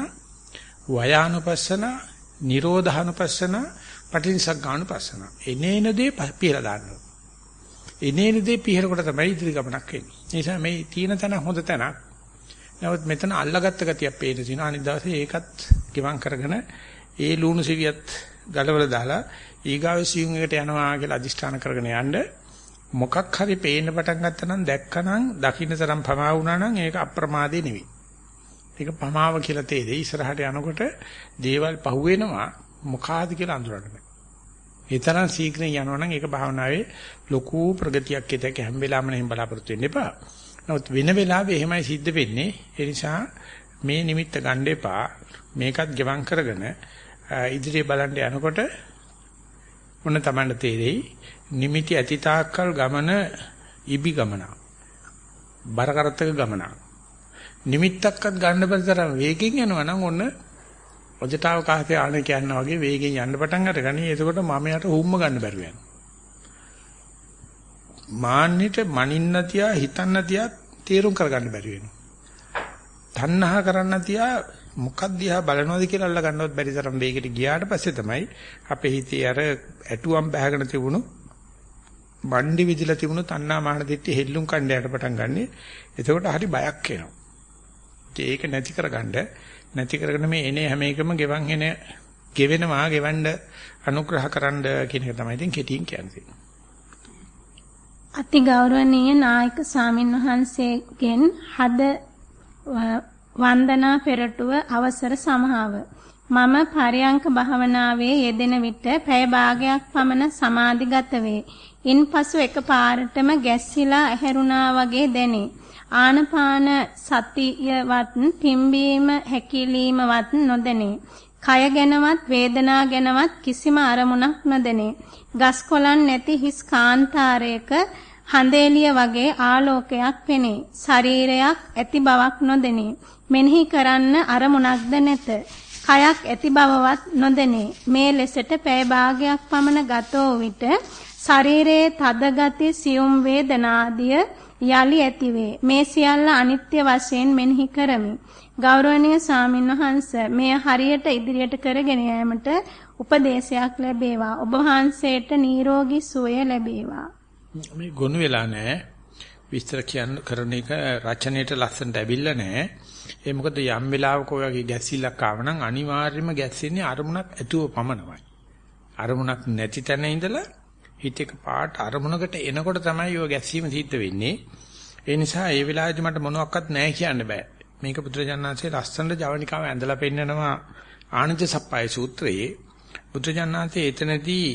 වයානුපස්සන, නිරෝධානුපස්සන, පටිනිසග්ගානුපස්සන. එනේන දේ පිරලා දාන්න. එනේන දේ පිරර කොට තමයි ඉදිරි ගමනක් වෙන්නේ. ඒ නිසා මේ තීන තන හොඳ තැනක්. නමුත් මෙතන අල්ලගත්ත ගතියක් පේන තියෙනවා. අනිත් දවසේ ඒකත් ගෙවම් කරගෙන ඒ ලුණු සිවියත් ගලවලා දාලා ඊගාවේ සියුම් එකට යනවා කියලා අදිෂ්ඨාන කරගෙන යන්න මොකක් හරි පේන්න පටන් ගත්තා නම් දැක්කනම් දකින්න තරම් පමා වුණා නම් ඒක අප්‍රමාදේ නෙවෙයි. ඒක පමාව කියලා තේරෙයි. ඉස්සරහට යනකොට දේවල් පහුවෙනවා මොකාද කියලා අඳුරන්න බෑ. ඒ තරම් ශීඝ්‍රයෙන් යනවනම් ඒක භාවනාවේ ලොකු ප්‍රගතියක් ඇතක හැම වෙලාවෙම එහෙම බලාපොරොත්තු වෙන්න එපා. නමුත් වෙන වෙලාවෙ එහෙමයි සිද්ධ වෙන්නේ. ඒ නිසා මේ නිමිත්ත ගන්න එපා. මේකත් ගෙවම් කරගෙන ඉදිරිය බලන්න යනකොට මොන තමන්ට තේරෙයි නිමිති ඇති තාක්කල් ගමන ඉබි ගමන. බර කරත්තක ගමන. නිමිත්තක්වත් ගන්න බැරි තරම් වේගෙන් යනවා නම් ඔන්න ඔජතාව කාහේ ආන කියනවා වගේ වේගෙන් යන්න පටන් අරගනි. එතකොට මම යට හුම්ම ගන්න බැරුව යනවා. මාන්නිට මනින්න තියා හිතන්න තියා තීරුම් කරගන්න බැරි වෙනවා. තණ්හා කරන්න තියා මොකක්ද දිහා බලනවද කියලා අල්ල ගන්නවත් බැරි තරම් වේගෙට ගියාට පස්සේ තමයි අපේ හිතේ අර ඇටුවම් බහගෙන තිබුණු බණ්ඩි විදිලා තිබුණු තණ්හා මාන දිට්ටි හෙල්ලුම් කණ්ඩයට පටන් ගන්නෙ. එතකොට හරි බයක් එනවා. ඒක නැති කරගන්න නැති කරගෙන මේ එනේ හැම එකම ගෙවන් එන ගෙවෙනවා ගෙවන්න අනුග්‍රහ කරන්න කියන එක තමයි ඉතින් කෙටියෙන් කියන්නේ. අති ගෞරවනීය නායක ස්වාමින් වහන්සේගෙන් හද වන්දනා පෙරටුව අවසර සමහාව මම පරයන්ක භාවනාවේ යෙදෙන විට පැය භාගයක් පමණ සමාධිගත වේ. ඉන්පසු එකපාරටම ගැස්සිලා ඇහැරුණා වගේ දැනේ. ආනපාන සතියවත් පිම්බීම හැකිලීමවත් නොදැනේ. කය ගැනවත් වේදනා ගැනවත් කිසිම අරමුණක් නොදැනේ. ගස් කොළන් නැති හිස් කාන්තාරයක හඳේලිය වගේ ආලෝකයක් පෙනේ. ශරීරයක් ඇති බවක් නොදෙනේ. මෙනෙහි කරන්න අරමුණක්ද නැත. කයක් ඇති බවවත් නොදෙනේ. මේ ලෙසට පැය භාගයක් පමණ ගත වූ විට ශරීරයේ තද ගති සියුම් වේදනාදිය යලි ඇතිවේ. මේ සියල්ල අනිත්‍ය වශයෙන් මෙනෙහි කරමි. ගෞරවනීය ස්වාමින්වහන්ස මෙය හරියට ඉදිරියට කරගෙන යාමට උපදේශයක් ලැබේවා. ඔබ වහන්සේට නිරෝගී සුවය ලැබේවා. මේ ගොනු වෙලා නැහැ. විස්තර කියන්න කරන එක රචනයේට ලස්සනට ඇවිල්ලා නැහැ. ඒ මොකද යම් වෙලාවක ඔයගේ ගැස්සිල්ලක් ආව නම් අනිවාර්යයෙන්ම ගැස්සෙන්නේ අරමුණක් ඇතුව පමණමයි. අරමුණක් නැති තැන ඉඳලා හිත එක පාට අරමුණකට එනකොට තමයි ඔය ගැස්සීම සිද්ධ වෙන්නේ. ඒ නිසා ඒ වෙලාවේදී මට මොනවත් නැහැ කියන්න බෑ. මේක පුත්‍රජානනාංශයේ ලස්සනට ජවනිකාව ඇඳලා පෙන්නනවා ආනන්ද සප්පයි සූත්‍රයේ පුත්‍රජානනාංශයේ එතනදී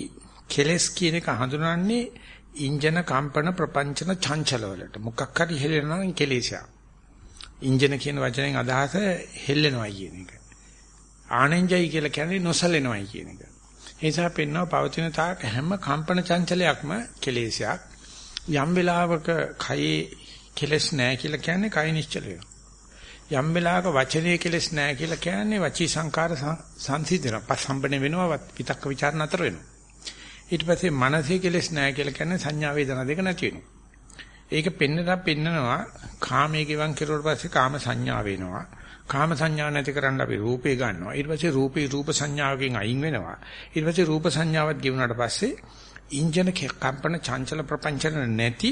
කෙලස් කියන එක හඳුනන්නේ ඉන්ජන කම්පන ප්‍රපංචන චංචල වලට මොකක් හරි හෙලෙනවා කෙලෙසයක්. ඉන්ජන කියන වචනෙන් අදහස හෙල්ලෙනවයි කියන එක. ආනෙන්ජයි කියලා කියන්නේ නොසලෙනවයි කියන එක. ඒ නිසා පෙන්වව පවතින තාක් හැම කම්පන චංචලයක්ම කෙලෙසයක්. යම් වෙලාවක කයේ කෙලස් නැහැ කියලා කියන්නේ කය නිශ්චල වෙනවා. යම් වෙලාවක වචනේ කෙලස් නැහැ කියලා කියන්නේ වචී සංකාර සංසිඳන පසම්බන වෙනවා විතක්ක ਵਿਚාර නතර වෙනවා. ඊට පස්සේ මනසේ කෙලස් නැහැ කියලා කියන්නේ සංඥා වේදනා දෙක නැති වෙනවා. ඒක පෙන්නලා පෙන්නනවා කාමයේ ගිවන් කෙරුවට පස්සේ කාම සංඥා වෙනවා. කාම සංඥා නැති කරන්න අපි රූපේ ගන්නවා. ඊට පස්සේ රූපේ රූප සංඥාවකින් අයින් වෙනවා. ඊට පස්සේ රූප සංඥාවත් ගෙවුනට පස්සේ ඉන්ජන කම්පන චංචල ප්‍රපංචන නැති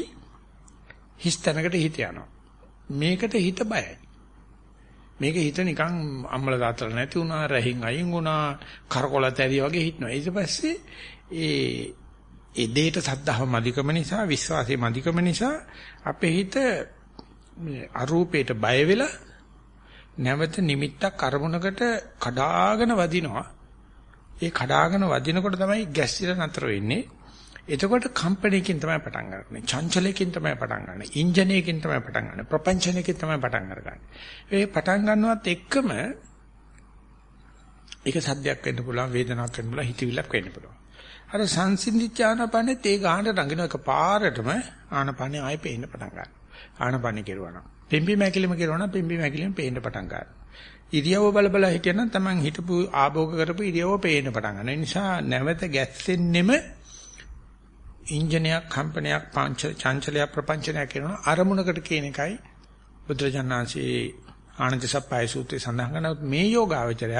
හිස් තැනකට හිත යනවා. මේකට හිත බයයි. මේක හිත නිකන් අම්මල දාතල නැති වුණා, රහින් අයින් වුණා, කරකොලත ඇරිය වගේ හිටනවා. ඊට පස්සේ ඒ ඒ දෙයට සද්ධාව මදිකම නිසා, විශ්වාසයේ මදිකම නිසා අපේ හිත අරූපයට බය වෙලා නැවත නිමිත්තක් අරමුණකට කඩාගෙන වදිනවා. ඒ කඩාගෙන වදිනකොට තමයි ගැස්සිලා නතර වෙන්නේ. එතකොට කම්පැනිකින් තමයි පටන් ගන්න. චංචලයකින් තමයි පටන් ගන්න. ඉන්ජිනේකින් තමයි පටන් ගන්න. ප්‍රපංචනයකින් තමයි පටන් අරගන්නේ. ඒ පටන් ගන්නවත් එක්කම ඒක සද්දයක් වෙන්න පුළුවන්, වේදනාවක් වෙන්න පුළුවන්, හිතවිල්ලක් වෙන්න පුළුවන්. අර සංසිඳිච්ච ආනපනෙත් ඒ ගානට රඟින එක පාරටම ආනපනෙ ආයෙ පේන්න පටන් ගන්නවා. ආනපනෙ කෙරුවා නම්. පිම්බි මැකිලිම කෙරුවා නම් පිම්බි මැකිලිම පේන්න පටන් ගන්නවා. ඉරියව්ව බල බල හිටියනම් Taman හිටපු ආභෝග කරපු ඉරියව්ව පේන්න පටන් ගන්නවා. ඒ නිසා නැවත ගැස්සෙන්නෙම ඉන්ජිනයක් කම්පනයක් පංච චංචලයක් ප්‍රපංචනයක් කරනවා අරමුණකට කියන එකයි බුද්ධජනනාංශී ආනන්ද සප්පයි සූත්‍රයේ සඳහන් කරනවා මේ යෝගාවචරය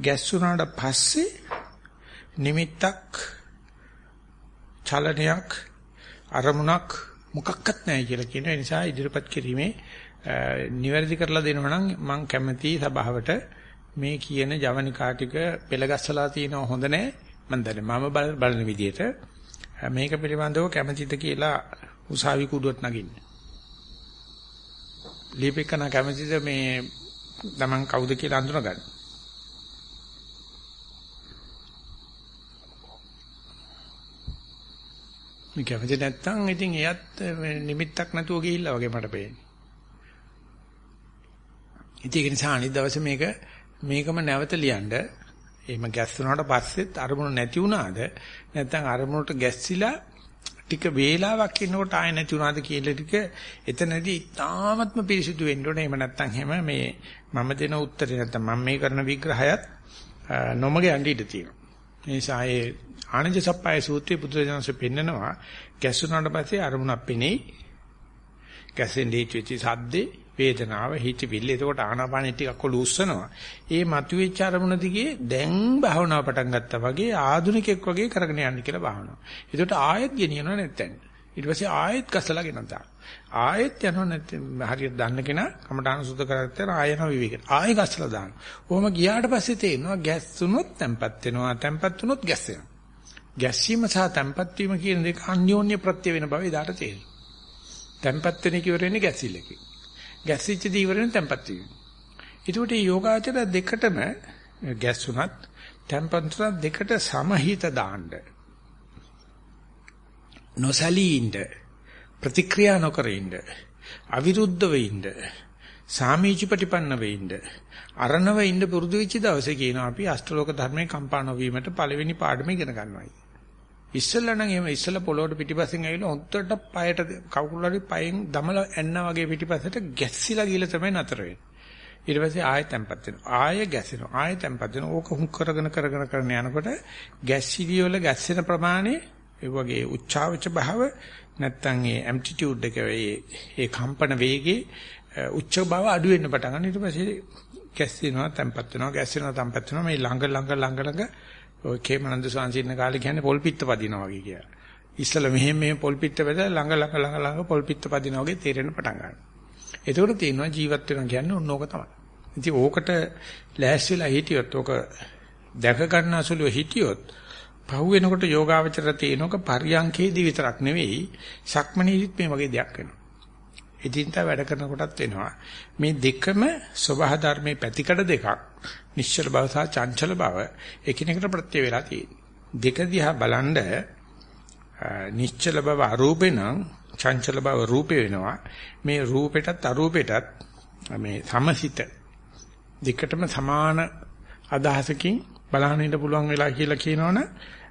ගැස්සුනාට පස්සේ නිමිත්තක් චලනයක් අරමුණක් මොකක්වත් නැහැ කියලා කියන නිසා ඉදිරිපත් කිරීමේ නිවැරදි කරලා දෙනවා නම් මම කැමැති සභාවට මේ කියන ජවනිකා ටික පෙළගස්සලා තියෙනව හොඳ නැහැ මම දන්නේ මම බලන විදිහට මේක පිළිබඳව කැමැතිද කියලා උසාවි කුඩුවට නගින්න. ලියපෙකන කැමැතිද මේ Taman කවුද කියලා අඳුනගන්න. මේ කැමති නැත්තම් ඉතින් එයත් නිමිත්තක් නැතුව ගිහිල්ලා වගේ මට පේන්නේ. ඉතින් ඒක නිසා අනිත් දවසේ මේක මේකම නැවත ලියන්න එහෙම ගැස්සුනාට පස්සෙත් අරමුණ නැති වුණාද නැත්නම් අරමුණට ගැස්සිලා ටික වේලාවක් ඉන්නකොට ආය නැති වුණාද කියලා ටික එතනදී තාමත්ම පිරිසිදු වෙන්න ඕනේ. එහෙම නැත්නම් හැම මේ මම දෙන උත්තරේ නැත්නම් මම මේ කරන විග්‍රහයත් නොමග යන්න ඉඩ තියෙනවා. ඒ නිසා ඒ ආනන්ද සප්පයි සූත්‍රයේ බුදුරජාණන්සේ පෙන්නනවා ගැස්සුනාට පස්සේ අරමුණක් පෙනෙයි. ගැසෙන් දීච්ච සද්දේ වේදනාව හිතවිල්ල. එතකොට ආනාපානෙ ටිකක් කොලුස්සනවා. ඒ මතුවෙච්ච අරමුණ දිගේ දැන් භාවනාව පටන් ගත්තා වගේ ආධුනිකෙක් වගේ කරගෙන යන්න කියලා භාවනාව. එතකොට ආයෙත් ගෙනියනවා නැත්තෙන්. ඊට පස්සේ ආයෙත් කසලා ගෙනතා. ආයෙත් යනවා නැත්නම් හරියට දන්න කෙනා කමඨාන සුද්ධ කරගත්තා ආයෙන විවේකයට. ආයෙ ගස්සලා දානවා. කොහොම ගියාට පස්සේ තේරෙනවා ගැස්සුනොත් තැම්පත් වෙනවා. තැම්පත් වුනොත් ගැස්සෙනවා. ගැස්සීම සහ තැම්පත් වීම කියන දෙක අන්‍යෝන්‍ය ප්‍රත්‍ය වෙන බව එදාට තේරෙනවා. තැම්පත් වෙන කිවර වෙන්නේ ගැසිල්ලකින්. ගැස්සිච්ච දීවරෙන් තැම්පත් වීම. ඒකට මේ යෝගාචර දෙකටම ගැස්සුනත් තැම්පත් උනත් දෙකට සමහිත දාන්න. නොසලී ඉන්න ප්‍රතික්‍රියා නොකර ඉන්න අවිරුද්ධව ඉන්න සාමීචි ප්‍රතිපන්න වෙන්න අරණව ඉන්න පුරුදු වෙච්ච දවසේ කියනවා අපි අෂ්ටලෝක ධර්මයේ කම්පා නොවීමට පළවෙනි පාඩම ඉගෙන ගන්නවායි. ඉස්සෙල්ලා නම් එහෙම ඉස්සෙල්ලා පොළොවට පිටිපස්සෙන් ඇවිල්ලා හොන්දට පයට කකුල් වල පයෙන් දමලා එන්නා වගේ පිටිපස්සට ගැස්සිලා ගිහලා තමයි නතර වෙන්නේ. ඊට පස්සේ ආයෙ තැම්පත් වෙනවා. ආයෙ ගැස්සෙනවා. ආයෙ තැම්පත් වෙනවා. ඕක හුක් කරගෙන කරගෙන කරගෙන යනකොට ගැස්සිලි වල ගැස්සෙන ප්‍රමාණය ඒ වගේ උච්චාවච භාව නැත්තම් ඒ ඇම්ප්ලිටියුඩ් එක ඒ කම්පන වේගයේ උච්ච බව අඩු වෙන්න පටන් ගන්න. ඊට පස්සේ ගැස්සෙනවා, තැම්පත් වෙනවා, ගැස්සෙනවා, තැම්පත් වෙනවා. මේ ළඟ ළඟ ළඟ ළඟ ඔය කේමනන්ද සාංශින්න කාලේ කියන්නේ පොල් පිට පදිනවා වගේ කියලා. ඉස්සල මෙහෙම මෙහෙම පොල් පිට බෙදලා ළඟ ළඟ ළඟ ළඟ පොල් පිට පදිනවා වගේ තේරෙන්න පටන් ගන්නවා. එතකොට තියෙනවා ජීවත් වෙනවා කියන්නේ ඕන ඕක තමයි. ඉතින් ඕකට ලෑස්තිලා හිටියොත් ඕක දැක ගන්න අසුලුව හිටියොත් පහු වෙනකොට යෝගාවචර තියෙනක පරියංකේදී විතරක් නෙවෙයි සක්මනීදිත් මේ වගේ දෙයක් වෙනවා. එදින්දා වැඩ කරනකොටත් වෙනවා. මේ දෙකම සබහා ධර්මයේ පැතිකඩ දෙකක්. නිශ්චල බව සහ චංචල බව එකිනෙකට ප්‍රත්‍ය වේලා තියෙනවා. දෙක දිහා බලනද නිශ්චල බව අරූපේ නම් චංචල බව රූපේ වෙනවා. මේ රූපෙටත් අරූපෙටත් මේ සමසිත දෙකටම සමාන අදහසකින් බලහන් ඉන්න පුළුවන් වෙලා කියලා කියනවනේ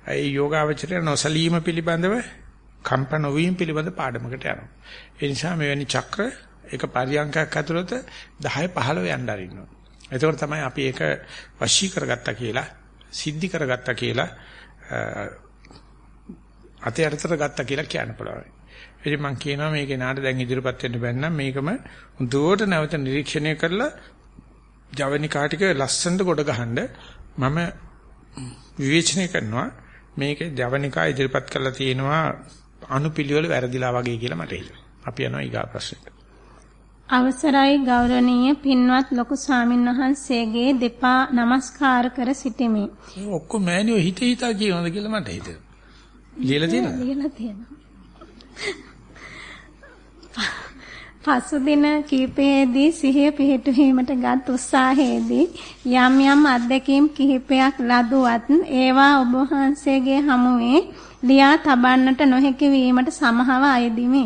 ඒ යෝගාවචරය නොසලීම පිළිබඳව කම්පන වීම පිළිබඳ පාඩමකට යනවා. ඒ නිසා මෙවැනි චක්‍ර එක පරියන්කයක් ඇතුළත 10 15 යන්න අරින්නවා. එතකොට තමයි අපි ඒක වශී කරගත්තා කියලා, සිද්ධි කරගත්තා කියලා අතේ අරතර ගත්තා කියලා කියන්න පුළුවන්. ඉතින් මම කියනවා මේකේ නාට දැන් ඉදිරියපත් වෙන්න බැන්නම් මේකම හොඳට නැවත නිරීක්ෂණය කරලා ජවනිකා ටික ලස්සනට ගොඩ ගහනද මම විවේචනය කරනවා මේකේ ජවනිකා ඉදිරියපත් කරලා තියෙනවා අනුපිළිවෙල වැරදිලා වගේ කියලා මට හිතෙනවා. අපි යනවා ඊගා ප්‍රශ්නෙට. අවසරයි ගෞරවනීය පින්වත් ලොකු ස්වාමින්වහන්සේගේ දෙපා নমස්කාර කර සිටිමි. ඔක්කොම මෑණියෝ හිත හිතා කියනවාද කියලා මට හිතෙනවා. ලියලා තියෙනවද? ලියලා තියෙනවා. පසුදින කීපයේදී සිහිය පිහිටුවීමට ගත් උත්සාහයේදී යම් යම් අත්දැකීම් කිහිපයක් ලදුවත් ඒවා ඔබ වහන්සේගේ හමුවේ ලියා තබන්නට නොහැකි වීමට සමහව අයදිමි.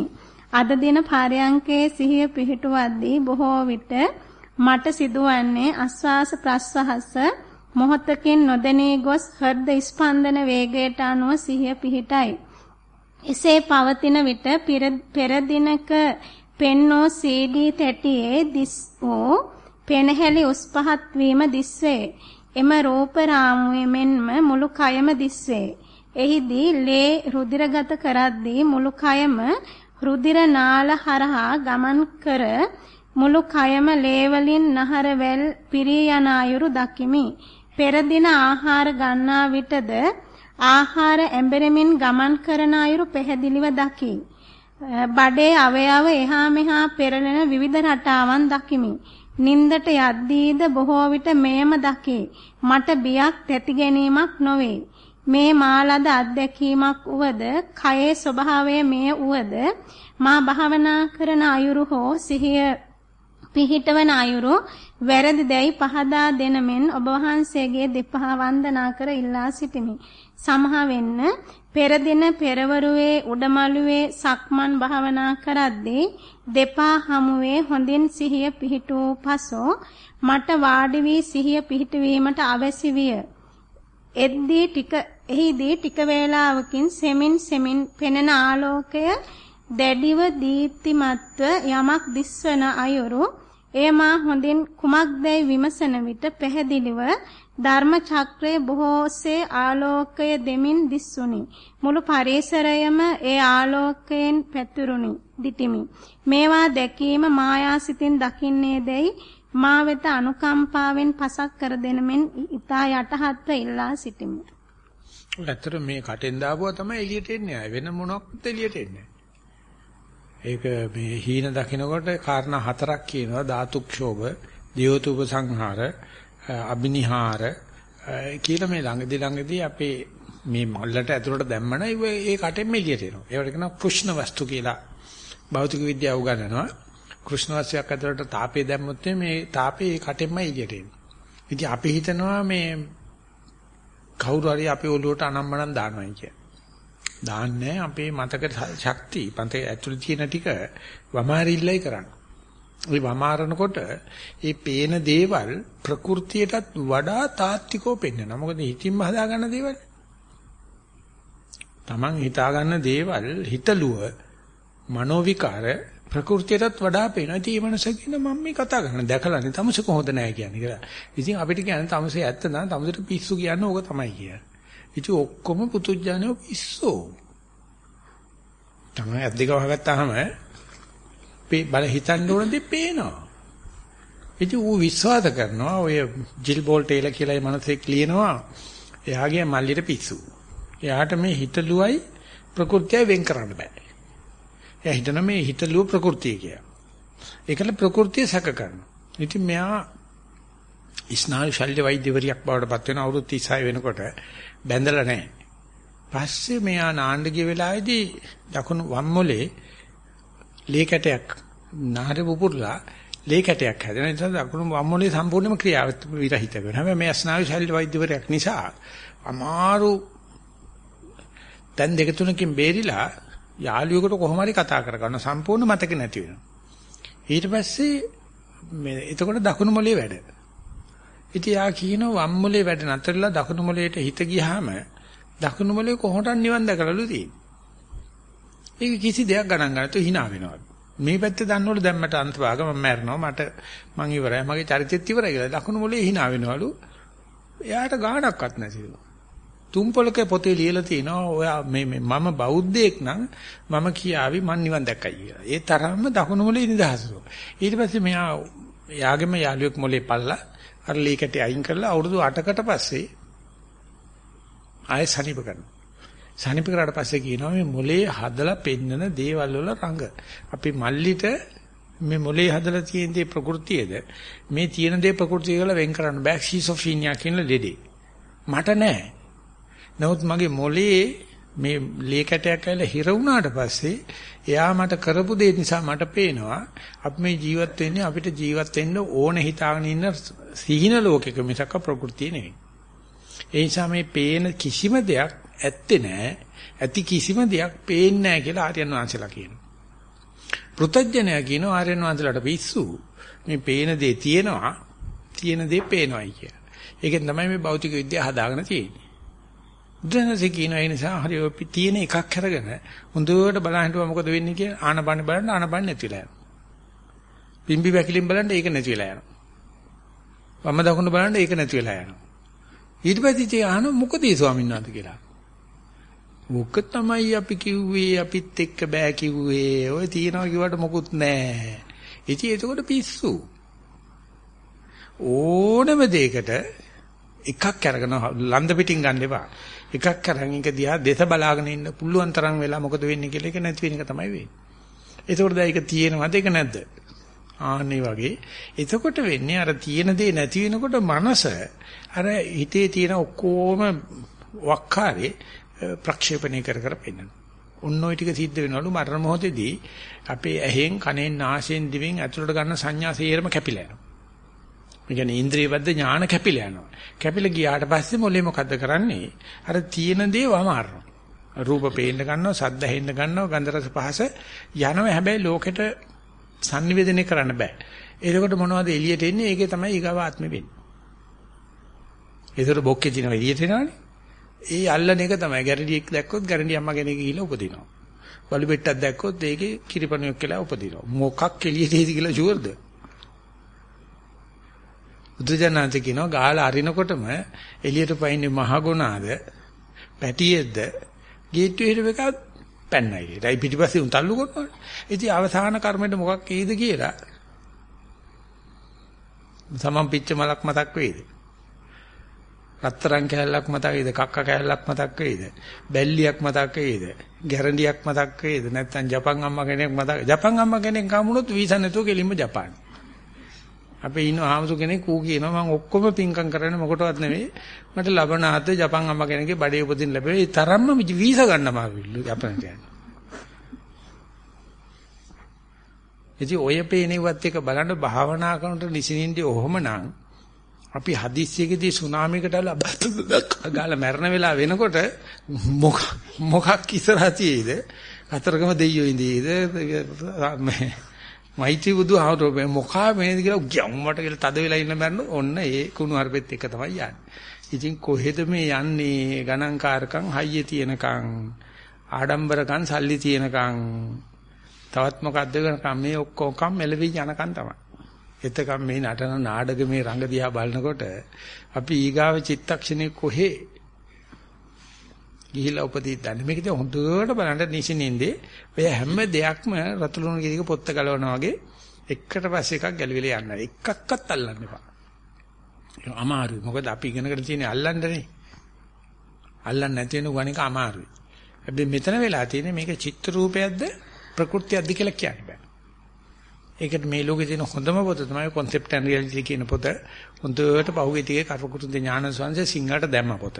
අද දින පාරයන්කේ සිහිය පිහිටුවද්දී බොහෝ විට මට සිදුවන්නේ අස්වාස ප්‍රස්වාස මොහොතකින් නොදැනී ගොස් හෘද ස්පන්දන වේගයට අනුව සිහිය පිහිටයි. එසේ පවතින විට පෙර දිනක පෙන්නෝ CD තැටියේ දිස් වූ පෙනහැලි උස් පහත් වීම දිස්වේ. එම රූප රාමුවේ මෙන්ම මුළු කයම දිස්වේ. එහිදී ලේ රුධිරගත කරද්දී මුළු කයම රුධිර නාල හරහා ගමන් කර මුළු කයම ලේ වලින් නහර වැල් පිරී යන අයුරු දකිමි. පෙර දින ආහාර ගන්නා විටද ආහාර ඇඹරෙමින් ගමන් කරන අයුරු පැහැදිලිව දකි. බඩේ අවයව එහා මෙහා පෙරලෙන විවිධ රටාවන් දකිමි. නින්දට යද්දීද බොහෝ විට මෙයම දකි. මට බියක් තැති ගැනීමක් නොවේ. මේ මාලද අත්දැකීමක් උවද කයේ ස්වභාවය මේ උවද මා භාවනා කරන අයුරු හෝ සිහිය පිහිටවන අයුරු වැරදි දැයි පහදා දෙන මෙන් ඔබ වහන්සේගේ දෙපා වන්දනා කර ඉල්ලා සිටිමි. සමහා වෙන්න පෙර දින පෙරවරුවේ උඩමළුවේ සක්මන් භාවනා කරද්දී දෙපා හමුවේ හොඳින් සිහිය පිහිටූ පසු මට වාඩි වී සිහිය පිහිටවීමට අවැසි විය. එද්දී ටික එහිදී ටික වේලාවකින් සෙමින් සෙමින් පෙනෙන ආලෝකය දැඩිව දීප්තිමත්ව යමක් දිස්වන අයුරු එය මා හොඳින් කුමක්දයි විමසන විට පැහැදිලිව ධර්ම චක්‍රයේ බොහෝසේ ආලෝකය දෙමින් දිස්සුනි. මුළු පරිසරයම ඒ ආලෝකයෙන් පැතුරුනි. දිටිමි. මේවා දැකීම මායාසිතින් දකින්නේදයි මා වෙත අනුකම්පාවෙන් පසක් කර දෙන මෙන් ඊතා යටහත්ව ඉල්ලා සිටිමි. ඇත්තට මේ කටෙන් දාපුවා තමයි එළියට එන්නේ. වෙන මොනක්වත් එළියට එන්නේ ඒක මේ හීන දකින්නකොට කාරණා හතරක් කියනවා ධාතුක්ෂෝභ, දියෝතුප සංහාර, අබිනිහාර කියලා මේ ළඟදී ළඟදී අපේ මේ මල්ලට ඇතුළට දැම්මම ඒ කටෙන් එළියට එනවා. ඒවට කියනවා කෘෂ්ණ වස්තු කියලා භෞතික විද්‍යාව උගන්වනවා. කෘෂ්ණවාසියක් ඇතුළට තාපේ දැම්මොත් මේ තාපේ කටෙන්ම එළියට එන්නේ. ඉතින් අපි හිතනවා මේ කවුරු හරි අපේ ඔළුවට අනම්මනම් දානවා කිය. දාන්නේ අපේ මතක ශක්ති පන්තේ ඇතුළේ තියෙන ටික වමාරිල්ලයි කරන්නේ. ඒ වමාරනකොට ඒ පේන දේවල් ප්‍රകൃතියටත් වඩා තාත්තිකව පෙන්වනවා. මොකද හිතින්ම හදාගන්න දේවල්. Taman හිතාගන්න දේවල් හිතලුව මනෝ විකාර ප්‍රകൃතියටත් වඩා පේනවා. ඉතින් මේ මනස කියන මම මේ කතා කරන දැකලානේ තමස කොහොමද නැහැ කියන්නේ කියලා. ඉතින් අපිට කියන්නේ තමසේ ඇත්ත නම් තමසට පිස්සු කියන්නේ ඕක තමයි කියන්නේ. ඉතින් ඔක්කොම පුතුජානෝ පිස්සෝ. තමයි අද්දික වහගත්තාම බල හිතන්න ඕන දේ පේනවා. ඉතින් ඌ විශ්වාස කරනවා ඔය ජිල් බෝල් ටේලර් කියලා මනසෙක් ලියනවා. එයාගේ මල්ලියට පිස්සු. එයාට මේ හිතලුවයි ප්‍රകൃතිය වෙන් කරන්න බෑ. එයා හිතන මේ හිතලුව ප්‍රകൃතිය කියලා. ඒකල ප්‍රകൃතිය සැක කරනවා. ඉතින් මෙයා ස්නායු ශල්‍ය වෛද්‍යවරියක් බවට පත් වෙන අවුරුදු 36 වෙනකොට බැඳලා නැහැ. පස්සේ මෙයා නාන්න ගිය වෙලාවේදී දකුණු වම් මොලේ ලේ කැටයක් නාරේ පුපුරලා ලේ කැටයක් හැදෙන නිසා දකුණු වම් මොලේ සම්පූර්ණයෙන්ම ක්‍රියාව විරහිත වෙනවා. හැබැයි මේ ස්නායු ශල්‍ය වෛද්‍යවරයෙක් නිසා අමාරු දැන් දෙක තුනකින් බේරිලා යාළුවෙකුට කොහොම හරි කතා කරගන්න සම්පූර්ණ මතක නැති වෙනවා. ඊට පස්සේ මේ එතකොට දකුණු මොලේ වැඩ. ඉතින් යා කියනවා වම් මොලේ වැඩ නැතරලා දකුණු මොලේට හිත ගියාම දකුණු මොලේ කොහොමද නිවන් දැකලාලු තියෙන්නේ. ඒක කිසි දෙයක් ගණන් ගන්න තු hina වෙනවා. මේ පැත්තේ දන්නවලු දැම්මට අන්තභාග මම මැරෙනවා මට මං ඉවරයි මගේ චරිතෙත් ඉවරයි කියලා. දකුණු මොලේ hina වෙනවලු. එයාට ගාණක්වත් නැතිලු. තුන් පොලක පොතේ ලියලා තිනවා ඔයා මේ මේ මම බෞද්ධයෙක් නම් මම කියාවි මං නිවන් දැක්කයි කියලා. ඒ තරම්ම දකුණු මොලේ නිදහසෝ. ඊට පස්සේ මෙයා යාගෙම යාළුවෙක් මොලේ පල්ලා අර ලීකට අයින් කරලා අවුරුදු 8කට පස්සේ ආයෙ සනීප කරනවා. සනීප කරාට පස්සේ කියනවා මේ මොලේ හදලා පෙන්නන දේවල් වල රඟ. අපි මල්ලිට මේ මොලේ හදලා තියෙන දේ ප්‍රകൃතියද මේ තියෙන දේ ප්‍රകൃතිය කියලා වෙන් කරන්න බෑ ෂිසොෆීනියා කියන ලෙඩේ. මට නෑ. නමුත් මගේ මොලේ මේ ලේ කැටයක් ඇවිල්ලා හිර වුණාට පස්සේ එයා මට කරපු දේ නිසා මට පේනවා අපි මේ ජීවත් වෙන්නේ අපිට ජීවත් වෙන්න ඕන හිතාගෙන ඉන්න සිහින ලෝකෙක මිසක ප්‍රകൃතිය නෙවෙයි. ඒ නිසා මේ පේන කිසිම දෙයක් ඇත්තේ නැහැ. ඇති කිසිම දෙයක් පේන්නේ නැහැ කියලා ආර්යයන් වහන්සේලා කියනවා. පෘතජ්ජනයා කියනවා ආර්යයන් වහන්සේලාට පිස්සු. මේ පේන දේ තියෙනවා, තියෙන දේ පේනවායි කියලා. ඒකෙන් තමයි මේ භෞතික විද්‍යාව හදාගෙන තියෙන්නේ. බුදුරජාණන්සේ කියන ඒ නිසා හරි ඔය තියෙන එකක් අරගෙන හොඳට බලන් හිටුවා මොකද වෙන්නේ කියලා ආනපන බලන්න ආනපන නැතිලා යනවා. පිම්බි වැකිලින් බලන්න ඒක නැති වෙලා යනවා. වම දකුණ බලන්න ඒක නැති වෙලා යනවා. ඊට පස්සේ ඉතින් අහන මොකද ඒ ස්වාමීන් වහන්සේ කියලා. මොක තමයි අපි කිව්වේ අපිත් එක්ක බෑ කිව්වේ. ඔය තියනවා කිව්වට මොකුත් නෑ. ඉතින් එතකොට පිස්සු. ඕනම දෙයකට එකක් අරගෙන ලන්ද පිටින් ගන්න එපා. එකක් අරන් එක දිහා දෙස බලාගෙන ඉන්න පුළුවන් තරම් වෙලා මොකද වෙන්නේ කියලා එක නැති වෙන එක තමයි වෙන්නේ. එතකොට දැන් ඒක තියෙනවද ඒක නැද්ද? ආන්නේ වගේ. එතකොට වෙන්නේ අර තියෙන දේ නැති වෙනකොට මනස අර හිතේ තියෙන ඔක්කොම වක්කාරේ ප්‍රක්ෂේපණය කර කර පෙන්නන. ඔන්න ඔය ටික සිද්ධ වෙනවලු මරණ මොහොතේදී අපේ ඇහෙන් කනෙන් නාසයෙන් දිවෙන් ඇතුළට ගන්න සංඥා සේරම කැපිලා යනවා. ඒ කියන්නේ ඉන්ද්‍රිය බද්ධ ඥාන කැපිලා යනවා. කැපිලා ගියාට පස්සේ මොලේ මොකද්ද කරන්නේ? අර තියෙන දේ වමාරනවා. රූප පේන්න ගන්නවා, සද්ද හෙන්න ගන්නවා, ගන්ධ රස පහස යනවා. හැබැයි ලෝකෙට sannivedana කරන්න බෑ. එතකොට මොනවද එළියට එන්නේ? ඒකේ තමයි ඊගව ආත්මෙ වෙන්නේ. ඒතර බොක්කේ තියෙන එළියට එනවනේ. ඒ අල්ලන එක තමයි ගැරඩියෙක් දැක්කොත් ගැරඩි අම්මා කෙනෙක් ගිහිල්ලා උපදිනවා. බලු පෙට්ටක් දැක්කොත් ඒකේ කිරිපණුවක් කියලා උපදිනවා. මොකක් එළියට එයිද කියලා ෂුවර්ද? බුදුජානන්ත කියනවා ගාලා අරිනකොටම එළියට පයින්නේ මහගුණාද පැටියෙක්ද ගේට්ටුවේ හිටව එකක් පැන්නයි. ඒයි පිටිපස්සේ උන් තල්ලු කරනවා. ඉතින් අවසාන කර්මෙට මොකක් එයිද කියලා සමම් පිච්ච මලක් මතක් වෙයිද? රත්තරන් කෑල්ලක් මතක් වෙයිද? කක්ක කෑල්ලක් මතක් වෙයිද? බැල්ලියක් මතක් වෙයිද? ගැරන්ඩියක් මතක් වෙයිද? නැත්නම් ජපන් අම්මා කෙනෙක් මතක්. ජපන් අම්මා කෙනෙක් ගමුණොත් වීසා නැතුව කෙලින්ම ජපානයි. අපේ ඉන්න ආමසු කෙනෙක් ඌ කියනවා මම ඔක්කොම පින්කම් කරන්නේ මොකටවත් නෙවෙයි මට ලබන ආත ජපන් අම්මා කෙනෙක්ගේ බඩේ උපදින්න ලැබෙයි ඒ තරම්ම වීසා ගන්න මාවිල්ලු ජපානට යන්න. ඉතින් ඔය පේනෙවත් එක බලන්න භාවනා කරනට නිසින්ින්දී ඔහොමනම් අපි හදිස්සියකදී සුනාමියකට ගාලා මැරෙන වෙලාව වෙනකොට මොක මොකක් ඉස්සරහ තියෙයිද? අතරගම දෙයියෝ ඉඳීද? මෛත්‍රී බුදුහාමුදුරුවෝ මොකා මේද කියලා ගැම්මට කියලා තද වෙලා ඉන්න බෑන ඔන්න ඒ කුණු හarpෙත් එක තමයි යන්නේ. ඉතින් කොහෙද මේ යන්නේ ගණන්කාරකම් හයියේ තියනකම් ආඩම්බරකම් සල්ලි තියනකම් තවත් මොකද්ද කරනකම් මේ ඔක්කොම මෙලවි යනකම් තමයි. එතකම් මේ නටන නාඩගමේ රංග දිහා බලනකොට අපි ඊගාව චිත්තක්ෂණේ කොහේ ගිහිලා උපදී දන්නේ. මේක ඉතින් හොඳට බලන්න නිසින්ින්දේ ඔය හැම දෙයක්ම රතුළුණු කිරික පොත්ත ගලවනවා වගේ එකට පස්සේ එකක් ගැලවිලා යනවා එකක්වත් අල්ලන්න එපා. අමාරුයි. මොකද අපි ඉගෙනගෙන තියෙන්නේ අල්ලන්නනේ. අල්ලන්න නැති වෙන ගණික අමාරුයි. හැබැයි මෙතන වෙලා තියෙන්නේ මේක චිත්‍ර රූපයක්ද ප්‍රകൃතියක්ද කියලා කියන්න බෑ. ඒකට මේ ලෝකේ තියෙන හොඳම පොත තමයි concept and reality කියන පොත. හොඳට පහුගිය තියේ කර්මකුතුන්ගේ ඥාන සංසය සිංහලට දැම්ම පොත.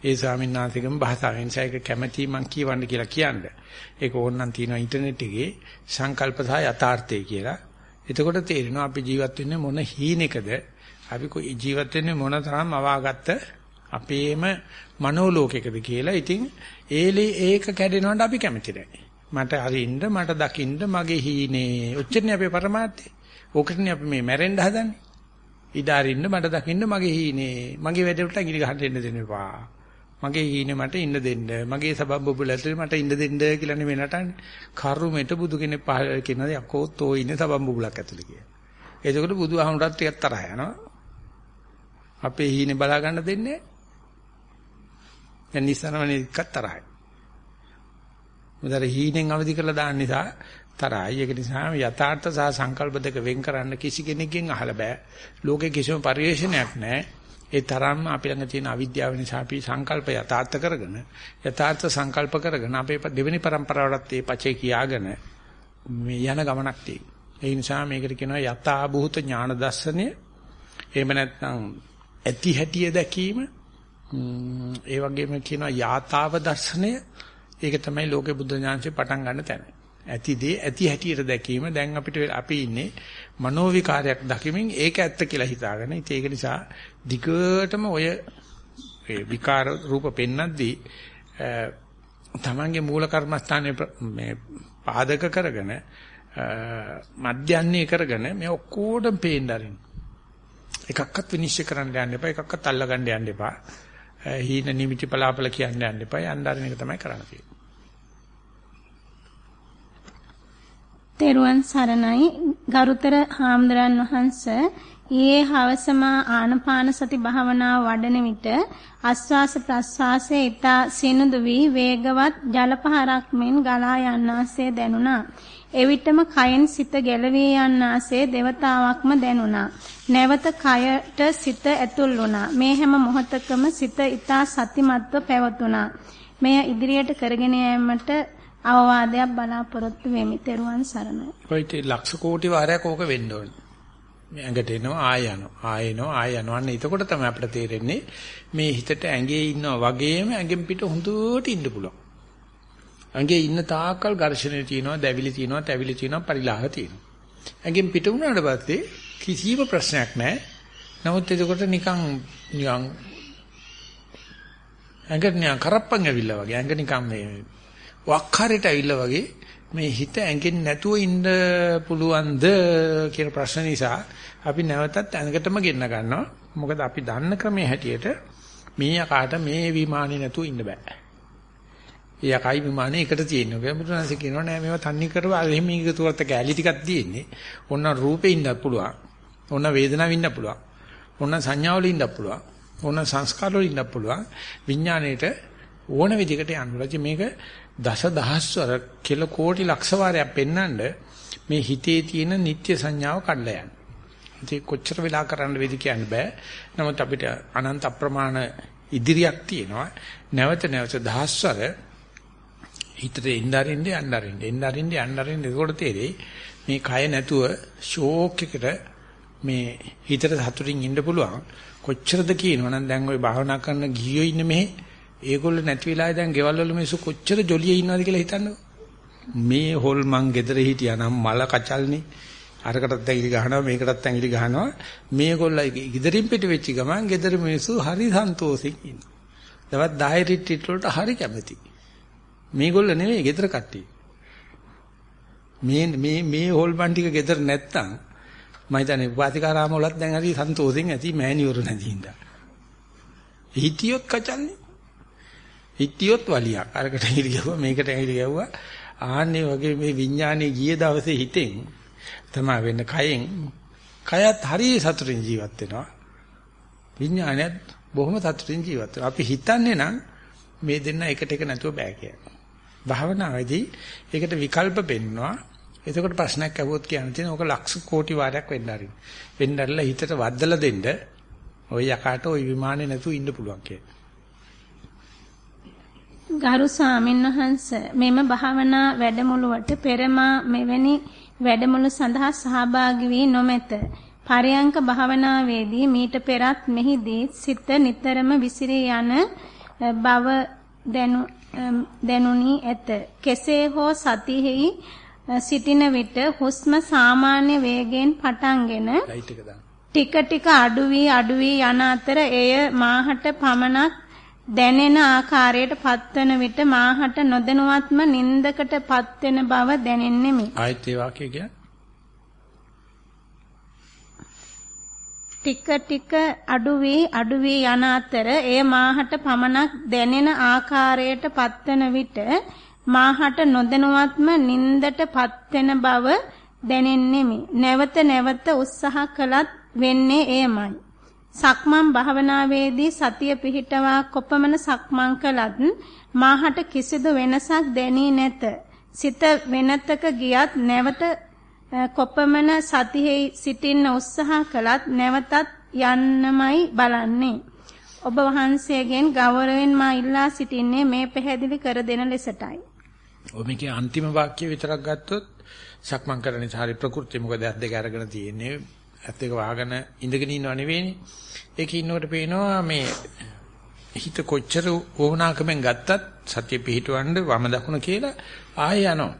ඒ ස්වාමීන් වහන්සේගම භාෂාවෙන් සයික කැමැති මං කියවන්න කියලා කියන්නේ. ඒක ඕනනම් තියෙනවා ඉන්ටර්නෙට් එකේ සංකල්ප සහ යථාර්ථය කියලා. එතකොට තේරෙනවා අපි ජීවත් වෙන්නේ මොන හීනෙකද? අපි ජීවත් වෙන්නේ මොන තරම් අවාගත්ත අපේම මනෝලෝකයකද කියලා. ඉතින් ඒලේ ඒක කැඩෙනවට අපි කැමති නැහැ. මට හරින්න මට දකින්න මගේ හීනේ. ඔච්චරනේ අපේ પરමාර්ථය. ඕකටනේ අපි මේ මැරෙන්න හදන්නේ. ඉදාරින්න මට දකින්න මගේ හීනේ. මගේ වැඩවලට අඟිලි ගහන්න දෙන්න එපා. මගේ හීනේ මට ඉන්න දෙන්න. මගේ සබම් බබුල ඇතුලේ මට ඉන්න දෙන්න කියලා නෙමෙයි නටන්නේ. කරුමෙට බුදු කෙනෙක් පහල කියනවා යකෝ තෝ ඉන්නේ සබම් බබුලක් ඇතුලේ කියලා. එතකොට බුදුහාමුදුරත් ටිකක් තරහ යනවා. අපේ හීනේ බලා ගන්න දෙන්නේ. දැන් නිසනවනේ එකක් තරහයි. මොකද හීනෙන් අවදි කරලා දාන්න නිසා තරහයි. ඒක නිසා යථාර්ථ සහ සංකල්ප දෙක වෙන් කරන්න කිසි කෙනෙක්ගෙන් අහලා බෑ. ලෝකේ කිසිම පරිශ්‍රණයක් නැහැ. ඒ තරම්ම අපි ළඟ තියෙන අවිද්‍යාව නිසා අපි සංකල්ප යථාර්ථ කරගෙන යථාර්ථ සංකල්ප කරගෙන අපේ දෙවෙනි પરම්පරාවටත් මේ පචේ කියාගෙන මේ යන ගමනක් තියෙනවා. ඒ නිසා මේකට කියනවා යථා භූත ඥාන දර්ශනය. එහෙම නැත්නම් ඇති හැටිය දැකීම ඒ වගේම කියනවා යථාව දර්ශනය ඒක තමයි ලෝකේ බුද්ධ ඥානසේ පටන් ගන්න තැන. ඇති දේ ඇති හැටියට දැකීම දැන් අපිට අපි ඉන්නේ මනෝ විකාරයක් දකිමින් ඒක ඇත්ත කියලා හිතාගෙන. ඉතින් ඒක නිසා දිගටම ඔය විකාර රූප පෙන්නද්දී තමන්ගේ මූල කර්මස්ථානයේ මේ පාදක කරගෙන මධ්‍යන්නේ කරගෙන මේ ඔක්කොටම පේන්න ආරින්. එකක්වත් විනිශ්චය කරන්න යන්න එපා එකක්වත් අල්ලගන්න යන්න එපා. හීන නිමිති පලාපල කියන්න යන්න එපා. යන්න ආරින් එක තමයි කරන්න තියෙන්නේ. තෙරුවන් සරණයි ගරුතර හාමුදුරන් වහන්සේ ඊයේ හවසම ආනපාන සති භාවනාව වඩන විට ආස්වාස ප්‍රස්වාසයේ ඊතා සිනුදු වී වේගවත් ජලපහරක් මෙන් ගලා යන්නාසේ දැනුණා. එවිටම කයෙන් සිත ගැලවී යන්නාසේ దేవතාවක්ම දැනුණා. නැවත කයට සිත ඇතුල් වුණා. මේ හැම මොහොතකම සිත ඊතා සතිමත්ව පැවතුණා. මෙය ඉදිරියට කරගෙන යාමට අවවාදයක් බලාපොරොත්තු වෙමි. ත්වන් සරණයි. කොයිට ලක්ෂ කෝටි වාරයක් ඕක වෙන්න ඕනේ. මේ ඇඟට එනවා ආය යනවා ආය එනවා ආය යනවා අන්න එතකොට තමයි අපිට තේරෙන්නේ මේ හිතට ඇඟේ ඉන්නවා වගේම ඇඟෙන් පිට හොඳට ඉන්න පුළුවන් ඇඟේ ඉන්න තාක්කල් ඝර්ෂණය තියෙනවා දැවිලි තියෙනවා තැවිලි තියෙනවා පරිලාහ තියෙනවා ඇඟෙන් පිට වුණාට පස්සේ කිසිම ප්‍රශ්නයක් නැහැ නමුත් එතකොට නිකන් නිකන් ඇඟට නිකන් කරප්පන් ඇවිල්ලා වගේ ඇඟ නිකන් මේ වක්කාරයට ඇවිල්ලා වගේ මේ හිත ඇඟෙන් නැතුව ඉන්න පුළුවන්ද කියන ප්‍රශ්න නිසා අපි නැවතත් ඇඟටම ගෙන්න ගන්නවා. මොකද අපි දන්න ක්‍රමයේ හැටියට මේ යකාට මේ විමානේ නැතුව ඉන්න බෑ. ඒ යකයි විමානේ එකට තියෙනවා. බුදුරජාණන්සේ කියනවා නෑ මේවා තන්නේ කරව එහෙම එකතුවත් කැලී ටිකක් තියෙන්නේ. ඕන රූපේ ඉන්නත් පුළුවන්. ඕන වේදනාවෙ ඉන්නත් පුළුවන්. ඕන සංඥාවල ඉන්නත් පුළුවන්. ඕන සංස්කාරවල ඉන්නත් පුළුවන්. විඥාණයට ඕන විදිහකට යන්න. මේක දස දහස්වර කෙල කෝටි ලක්ෂ වාරයක් පෙන්වන්න මේ හිතේ තියෙන නිත්‍ය සංඥාව කඩලා යන්න. ඉතින් කොච්චර වෙලා කරන්න වෙද කියන්න බෑ. නමුත් අපිට අනන්ත අප්‍රමාණ ඉදිරියක් තියෙනවා. නැවත නැවත දහස්වර හිතට එන්නරින්න යන්නරින්න එන්නරින්න යන්නරින්න ඒකට තේරෙයි මේ කය නැතුව ෂෝක් එකට මේ හිතට සතුටින් ඉන්න පුළුවන් කොච්චරද කියනවනම් දැන් ওই භාවනා කරන ගියෝ ඉන්න මෙහි ඒගොල්ලෝ නැති වෙලාවේ දැන් ගෙවල් වල මිනිස්සු කොච්චර ජොලියේ ඉන්නවද කියලා හිතන්නකෝ. මේ හොල් මං ගෙදර හිටියා නම් මල කචල්නේ. අරකටත් ඇඟිලි ගහනවා මේකටත් ඇඟිලි ගහනවා. මේගොල්ලෝ ගෙදරින් පිට වෙච්ච ගමන් ගෙදර මිනිස්සු හරි සන්තෝෂෙන් ඉන්නවා. දවස් 10 රිට්‍රීට් වලට හරි කැමති. මේගොල්ලෝ නෙවෙයි ගෙදර කට්ටිය. මේ මේ මේ හොල් මන් ටික ගෙදර නැත්තම් මම හිතන්නේ වාතිකාරාම වලත් දැන් හරි සන්තෝෂෙන් ඇති මෑණිවරු නැති හින්දා. හිටියොත් කචල්නේ. හිටියොත් වලියක්. අරකට ඇඟිලි ගැව්වා මේකට ඇඟිලි ගැව්වා. ආන්නේ වගේ මේ විඥානේ ගිය දවසේ හිතෙන් තමයි වෙන්න කයෙන් කයත් හරිය සතුටින් ජීවත් වෙනවා. විඥානයත් බොහොම සතුටින් ජීවත් වෙනවා. අපි හිතන්නේ නම් මේ දෙන්න එකට එක නැතුව බෑ කියලා. භාවනාවේදී ඒකට විකල්ප පෙන්නවා. එතකොට ප්‍රශ්නයක් අහුවොත් කියන්න තියෙන ඕක ලක්ෂ කෝටි වාරයක් වෙන්න ආරින්. වෙන්න ඇරලා හිතට වද්දලා දෙන්න ওই යකාට ওই විමානේ නැතුව ඉන්න පුළුවන් කියලා. ගරු ස්වාමින්වහන්ස මෙම භාවනා වැඩමුළුවට පෙරමා මෙවැනි වැඩමුළු සඳහා සහභාගී වී නොමැත. පරයන්ක භාවනාවේදී මීට පෙරත් මෙහිදී සිත නිතරම විසිරී යන බව දැනුනි ඇත. කෙසේ හෝ සතියෙහි සිටින විට හුස්ම සාමාන්‍ය වේගයෙන් පටන්ගෙන ටික ටික අඩු වී අඩු වී යන අතර එය මාහට පමණක් දැනෙන ආකාරයට පත්වන විට මාහට නොදැනුවත්ම නින්දකට පත්වෙන බව දැනෙන්නෙමි. ආයත් ඒ වාක්‍ය කියන්නේ ටික ටික අඩු වී අඩු වී යන අතර එය මාහට පමණක් දැනෙන ආකාරයට පත්වන විට මාහට නොදැනුවත්ම නින්දට පත්වෙන බව දැනෙන්නෙමි. නැවත නැවත උත්සාහ කළත් වෙන්නේ එයමයි. සක්මන් භාවනාවේදී සතිය පිහිටවා කොපමණ සක්මන් කළත් මාහට කිසිදු වෙනසක් දැනී නැත. සිත වෙනතක ගියත් නැවත කොපමණ සතියෙහි සිටින්න උත්සාහ කළත් නැවතත් යන්නමයි බලන්නේ. ඔබ වහන්සේගෙන් ගෞරවයෙන් මා ඉල්ලා සිටින්නේ මේ පැහැදිලි කර දෙන ලෙසටයි. ඔය මේකේ අන්තිම වාක්‍ය විතරක් ගත්තොත් සක්මන් කරන ඉතින් හරි ප්‍රകൃති මොකද ඇස් දෙක අරගෙන තියෙන්නේ ඇස් දෙක වහගෙන ඉඳගෙන ඉන්නව නෙවෙයිනේ. ඒක ඉන්නකොට පේනවා මේ හිත කොච්චර වුණාකමෙන් ගත්තත් සත්‍ය පිහිටවන්න වම දකුණ කියලා ආයෙ යනවා.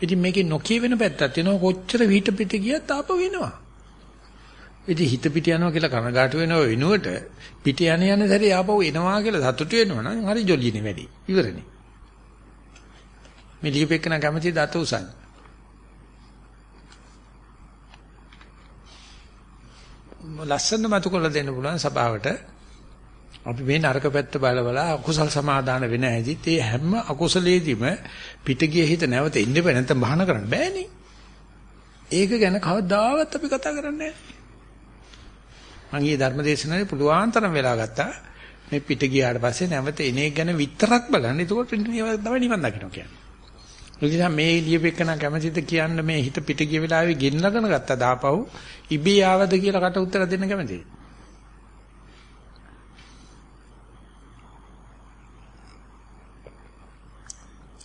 ඉතින් මේකේ නොකිය වෙන පැත්තක් තියෙනවා කොච්චර විහිට පිට ගියත් ආපහු වෙනවා. ඉතින් හිත පිට යනවා කියලා කනගාටු වෙනව වෙනුවට පිට යන යන සැරේ ආපහු එනවා කියලා සතුටු වෙනවා නම් හරි ජොලියනේ වැඩි. ඉවරනේ. මේ ලියුපෙකන කැමති දත උසන්. ලස්සන මතු කළ දෙන්න පුළුවන් සභාවට අපි මේ නරක පැත්ත බලවලා අකුසල් සමාදාන වෙන හැදිත් ඒ හැම අකුසලයේදීම පිටගිය හිත නැවත ඉන්න බෑ නැත්නම් බහන කරන්න බෑනේ. ඒක ගැන කවදාවත් අපි කතා කරන්නේ නැහැ. මම ඊයේ ධර්මදේශනාවේ පුළුවන් තරම් වෙලා ගත්තා. මේ පිට ගියාට පස්සේ නැවත එන එක ගැන විතරක් බලන්න. ඒකෝට තමයි නිවන් දකින්න කියන්නේ. ඒ නිසා මේ ලියපෙකන කැමැතිද කියන්න මේ හිත පිට ගිය වෙලාවේ ගෙන්නගෙන ගත්තා දාපහු ඉබේ ආවද කියලා කට උත්තර දෙන්න කැමැතිද?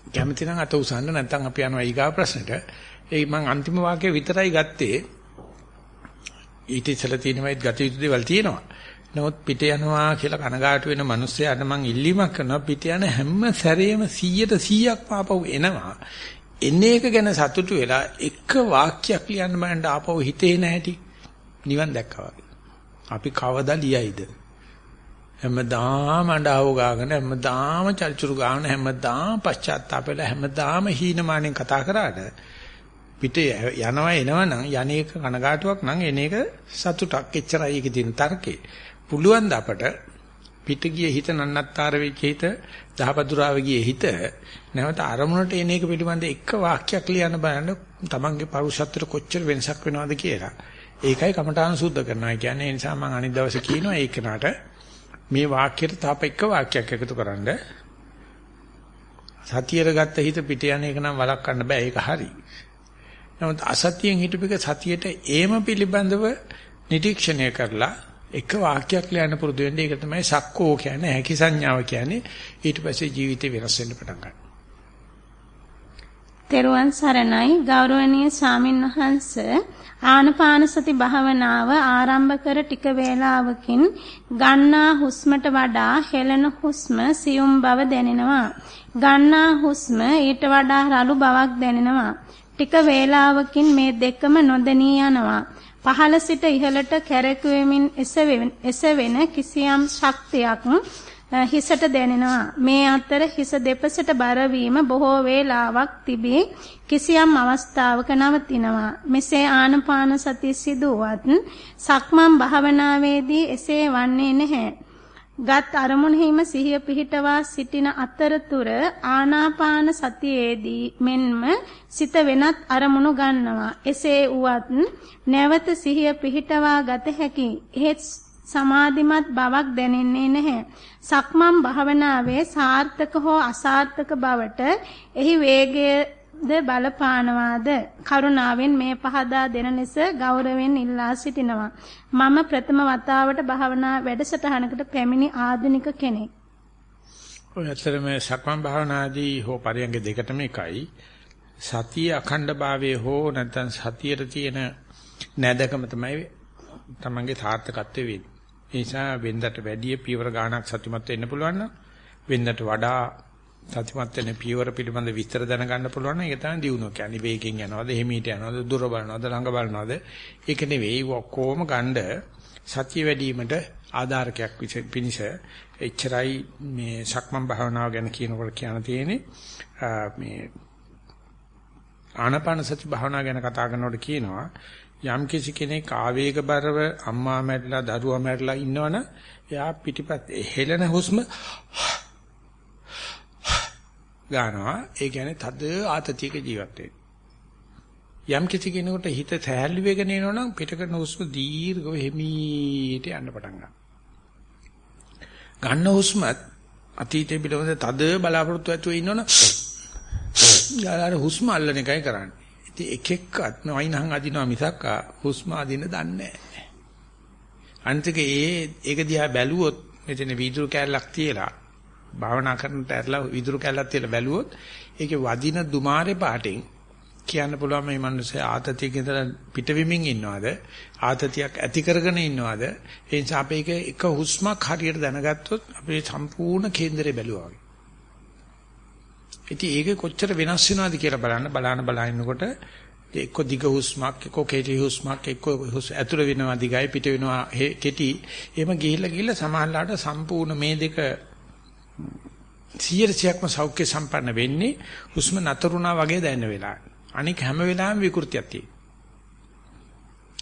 කැමති නම් අත උසන්න නැත්නම් අපි යනවා ඊගා ප්‍රශ්නෙට. ඒ මම අන්තිම වාක්‍යය විතරයි ගත්තේ. ඊට ඉස්සෙල්ලා තියෙනවයිත් ගත යුතු දේවල් තියෙනවා. නමුත් පිට යනවා කියලා කනගාටු වෙන මිනිස්සයාට මම ඉල්ලීමක් කරනවා පිට යන හැම සැරේම 100ට 100ක් ආපහු එනවා. එන එක ගැන සතුටු වෙලා එක වාක්‍යයක් ලියන්න බෑන්ට ආපහු හිතේ නැහැටි නිවන් දැක්කා වගේ. අපි කවදා ලියයිද? හැමදාම අඬව ගාගෙන හැමදාම චල්චුරු ගාන හැමදාම පශ්චාත්තාපෙල හැමදාම හීනමානෙන් කතා කරාට පිට යනවා එනවනම් යන්නේක කනගාටුවක් නම් එන එක සතුටක් එච්චරයි ඒකේ තියෙන තර්කේ. පුළුවන් ද අපට පිට ගිය හිත නන්නත්තර වෙච්ච හිත දහපදුරාව ගිය හිත නැවත අරමුණට එන එක පිළිබඳ එක වාක්‍යයක් ලියන්න බලන්න තමන්ගේ පරුෂත්වයට කොච්චර වෙනසක් වෙනවද කියලා. ඒකයි කමඨාන සුද්ධ කරනවා. කියන්නේ ඒ නිසා මම අනිත් දවසේ කියනවා ඒ කෙනාට මේ වාක්‍යයට තාප එක වාක්‍යයක් එකතු කරන්න සතියට ගත්ත හිත පිට යන එක නම් වළක්වන්න බෑ ඒක හරි. නමුත් අසතියෙන් හිටපෙක සතියට ඒම පිළිබඳව නිරීක්ෂණය කරලා එක වාක්‍යයක් ලියන්න පුරුදු වෙන්න ඒක තමයි සක්කෝ කියන්නේ හැකි සංඥාව කියන්නේ ඊට පස්සේ ජීවිතේ වෙනස් වෙන්න පටන් ගන්නවා. තෙරුවන් සරණයි ගෞරවනීය ස්වාමින් වහන්සේ ආනපාන සති භාවනාව ආරම්භ කර ටික වේලාවකින් ගන්නා හුස්මට වඩා හෙළන හුස්ම සියුම් බව දැනෙනවා. ගන්නා හුස්ම ඊට වඩා රළු බවක් දැනෙනවා. ටික වේලාවකින් මේ දෙකම නොදැනී යනවා. පහළ සිට ඉහළට කැරකුවෙමින් එසවෙන කිසියම් ශක්තියක් හිසට දැනෙනවා. මේ අතර හිස දෙපසට බර බොහෝ වේලාවක් තිබී කිසියම් අවස්ථාවක නවතිනවා. මෙසේ ආනපාන සති සිදුවත් සක්මන් භාවනාවේදී එසේ වන්නේ නැහැ. ගත් අරමුණෙහිම සිහිය පිහිටවා සිටින අතරතුර ආනාපාන සතියේදී මෙන්ම සිත වෙනත් අරමුණු ගන්නවා. එසේ වුවත් නැවත සිහිය පිහිටවා ගත හැකි. එහෙත් සමාධිමත් බවක් දැනෙන්නේ නැහැ. සක්මන් භාවනාවේ සාර්ථක හෝ අසාර්ථක බවට එහි වේගය ද බලපානවාද? කරුණාවෙන් මේ පහදා දෙන ලෙස ගෞරවයෙන් ඉල්ලා සිටිනවා. මම ප්‍රථම වතාවට භාවනා වැඩසටහනකට පැමිණි ආධුනික කෙනෙක්. ඔය ඇත්තටම සක්මන් භාවනාදී හෝ පරියංග දෙකටම එකයි. සතිය අඛණ්ඩභාවයේ හෝ නැත්නම් සතියට තියෙන නැදකම තමයි තමන්ගේ සාර්ථකත්වය වෙන්නේ. ඒ නිසා වෙන්දට වැඩිය පියවර ගාණක් සතුටුමත් වෙන්න පුළුවන් නම් වෙන්දට වඩා සතිමත් වෙන පියවර පිළිබඳ විස්තර දැනගන්න පුළුවන් නම් ඒක තමයි දියුණුව කියන්නේ. වේගෙන් යනවද, එහෙමීට යනවද, දුර බලනවද, ළඟ බලනවද? ඒක නෙවෙයි ඔක්කොම ගණ්ඩ සතිය වැඩිවීමට ආධාරකයක් පිණිස එච්චරයි මේ සක්මන් භාවනාව ගැන කියනකොට කියන්න තියෙන්නේ. මේ ආනාපාන සති භාවනාව ගැන කතා කරනකොට කියනවා යම් කිසි කෙනෙක් ආවේගබරව අම්මා මැරිලා දරුවා මැරිලා ඉන්නවනම් එයා පිටිපත් හෙලන හුස්ම ගන්නවා. ඒ කියන්නේ තද ආතතියක ජීවත් වෙන්න. යම් කිසි කෙනෙකුට හිත සැහැල්ලු වෙගෙන එනවනම් පිට කරන හුස්ම දීර්ඝව හිමීට යන්න පටන් ගන්නවා. ගන්න හුස්මත් අතීතයේ පිළිබඳ තද බලාපොරොත්තු ඇතුව ඉන්නවනම් යාර හුස්ම අල්ලන එකයි කරන්නේ. ඉතින් එක එක්කත් වයින්හන් අදිනවා මිසක් හුස්ම අදින්න දන්නේ නැහැ. අන්තික ඒ ඒක දිහා බැලුවොත් මෙතන වීදුරු කෑල්ලක් තියලා භාවනා කරනට ඇරලා විදුරු කැල්ලක් තියලා බැලුවොත් ඒකේ වදින දුමාරේ පාටින් කියන්න පුළුවන් මේ මිනිස්සේ ආතතියක ඉඳලා පිටවිමින් ඉන්නවද? ආතතියක් ඇති කරගෙන ඉන්නවද? ඒ නිසා අපි එක හුස්මක් හරියට දැනගත්තොත් අපේ සම්පූර්ණ කේන්දරේ බැලුවා වගේ. ඉතින් ඒක කොච්චර වෙනස් වෙනවද කියලා බලන්න බලන බලනකොට එක්ක දිග හුස්මක් එක්ක කෙටි හුස්මක් එක්ක ඇතුළ වෙනවා දිගයි පිට වෙනවා කෙටි. එහෙම ගිහිල්ලා ගිහිල්ලා සමහරලාට සම්පූර්ණ මේ දෙක 100%ක්ම සෞඛ්‍ය සම්පන්න වෙන්නේ හුස්ම නතරුණා වගේ දැනෙන වෙලාවට. අනික හැම වෙලාවෙම විකෘතියක් තියෙනවා.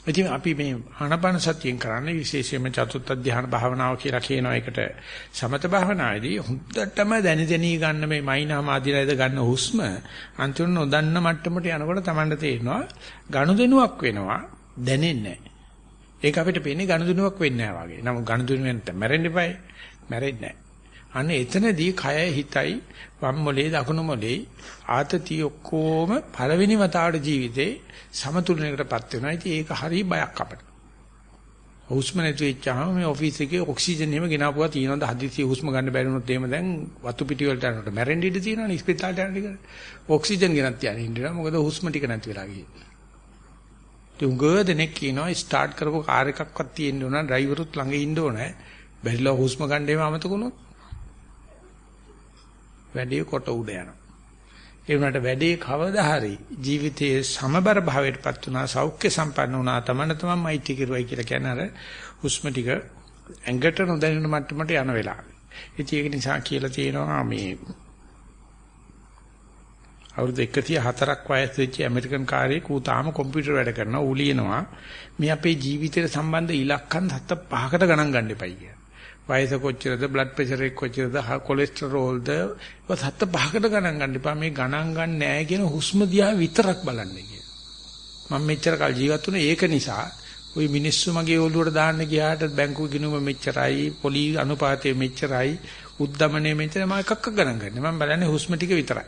ඉතින් අපි මේ ආනපන සතියෙන් කරන්නේ විශේෂයෙන්ම චතුත්ථ ධ්‍යාන භාවනාව කියලා කියන එකට සමත භාවනාවේදී හුද්දටම දැනි දැනි ගන්න මේ මයින්හම ආදිලාද ගන්න හුස්ම අන්තිම නොදන්න මට්ටමට යනකොට Tamanට තේරෙනවා ගනුදෙනුවක් වෙනවා දැනෙන්නේ ඒක අපිට පේන්නේ ගනුදෙනුවක් වෙන්නේ නැහැ වගේ. නමුත් ගනුදෙනුවෙන් මැරෙන්න එපායි. මැරෙන්නේ නැහැ. අන්න එතනදී කය හිතයි වම් මොලේ දකුණු මොලේ ආතතිය ඔක්කොම පළවෙනි වතාවට ජීවිතේ සමතුලනයකටපත් වෙනවා. ඉතින් ඒක හරි බයක් අපට. හුස්ම නැති වෙච්චාම මේ ඔෆිස් එකේ ඔක්සිජන් එහෙම ගෙනාවුවා තියෙනවද හදිසිය හුස්ම ගන්න බැරි වුණොත් එහෙම දැන් වතු පිටි වලට යනකොට මැරෙන්න ඉඩ තියෙනවනේ ස්පිතාලට යන ටික. ඔක්සිජන් ගෙනත් තියන ඉන්නවා මොකද හුස්ම ටික නැති වෙලා ගියේ. තුංග දෙනෙක් කියනවා ස්ටාර්ට් කරපු කාර් එකක්වත් තියෙන්න ඕන ඩ්‍රයිවරුත් ළඟ ඉන්න ඕනේ. බැරිලා හුස්ම ගන්න එහෙම අමතකුණොත් වැඩේ කොට උඩ යනවා. ඒ වුණාට වැඩේ කවදා හරි ජීවිතයේ සමබර භාවයටපත් වුණා සෞඛ්‍ය සම්පන්න වුණා තමන තමන් මෛත්‍රී කෙරුවයි කියලා කියන අර හුස්ම ටික ඇඟට නොදැනෙන මට්ටමට යන වෙලාව. ඉතින් ඒක නිසා කියලා තියෙනවා මේ අවුරුදු 104ක් වයස් වෙච්ච ඇමරිකන් කාර්යයක් ඌ තාම කොම්පියුටර් වැඩ කරනවා ඌ ලියනවා මේ අපේ ජීවිතයට සම්බන්ධ ඉලක්කම් 75කට ගණන් ගන්න එපයි කියලා. වයස කොච්චරද බ්ලඩ් ප්‍රෙෂර් එක කොච්චරද කොලෙස්ටරෝල්ද ඒවත් හත පහකට ගණන් ගන්න එපා මේ ගණන් ගන්න නැහැ කියන හුස්ම දිහා විතරක් බලන්න කිය. මම මෙච්චර කල් ජීවත් වුණේ ඒක නිසා ওই මිනිස්සු මගේ ඔළුවට දාන්න ගියාට බැංකුව ගිණුම මෙච්චරයි පොලි අනුපාතය මෙච්චරයි උද්දමනය මෙච්චර මම එකක්ක ගණන් ගන්න. මම බලන්නේ හුස්ම ටික විතරයි.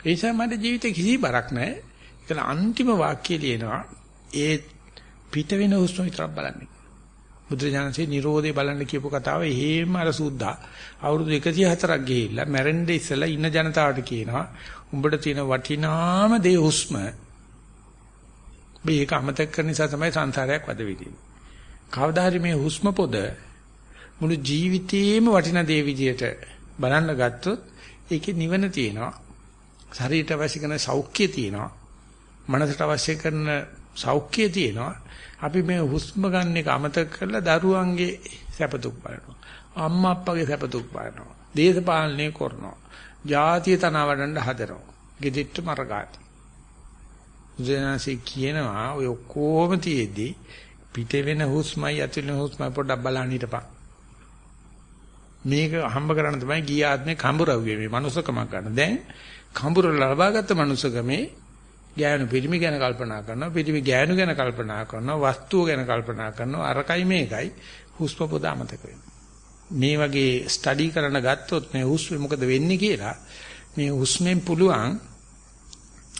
ඒ නිසා මට ජීවිතේ කිසි බරක් නැහැ. ඒක අන්තිම වාක්‍යය ලියනවා ඒ පිට වෙන හුස්ම විතරක් බලන්නේ. බුදුරජාණන්සේ Nirodhe බලන්න කියපු කතාව එහෙම අර සුද්ධා අවුරුදු 104ක් ගිහිල්ලා මැරෙන්න ඉස්සලා ඉන්න ජනතාවට කියනවා උඹට තියෙන වටිනාම දේ හුස්ම මේක අමතක කරන නිසා තමයි සංසාරයක් වද විදින්නේ. කවදා හරි මේ හුස්ම පොද මුළු ජීවිතේම වටින දේ විදියට බලන්න ගත්තොත් ඒකේ නිවන තියෙනවා. ශරීරයට අවශ්‍ය කරන සෞඛ්‍යය තියෙනවා. මනසට අවශ්‍ය කරන සෞඛ්‍යය තියෙනවා. අපි මේ හුස්ම ගන්න එක අමතක කරලා දරුවන්ගේ සැපතුක් බලනවා. අම්මා අප්පගේ සැපතුක් බලනවා. දේශපාලනය කරනවා. ජාතිය තනවඩන්න හදනවා. gedittu මරගාති. ජනසී කියනවා ඔය ඔක්කොම තියේදී පිට වෙන හුස්මයි ඇතුළේ හුස්මයි පොඩ්ඩක් බලන්න හිටපන්. මේක හම්බ කරන්න තමයි ගිය ආත්මේ කඹරව්වේ මේ මනුස්සකමක් ගන්න. දැන් කඹුර ලබාගත්ත මනුස්සකමේ ගෑනු පිරිමි ගැන කල්පනා කරනවා පිරිමි ගෑනු ගැන කල්පනා කරනවා වස්තුව ගැන කල්පනා කරනවා අරකයි මේකයි හුස්ම පොද අමතක මේ වගේ ස්ටඩි කරන ගත්තොත් මේ හුස්ම මොකද වෙන්නේ කියලා මේ හුස්මෙන් පුළුවන්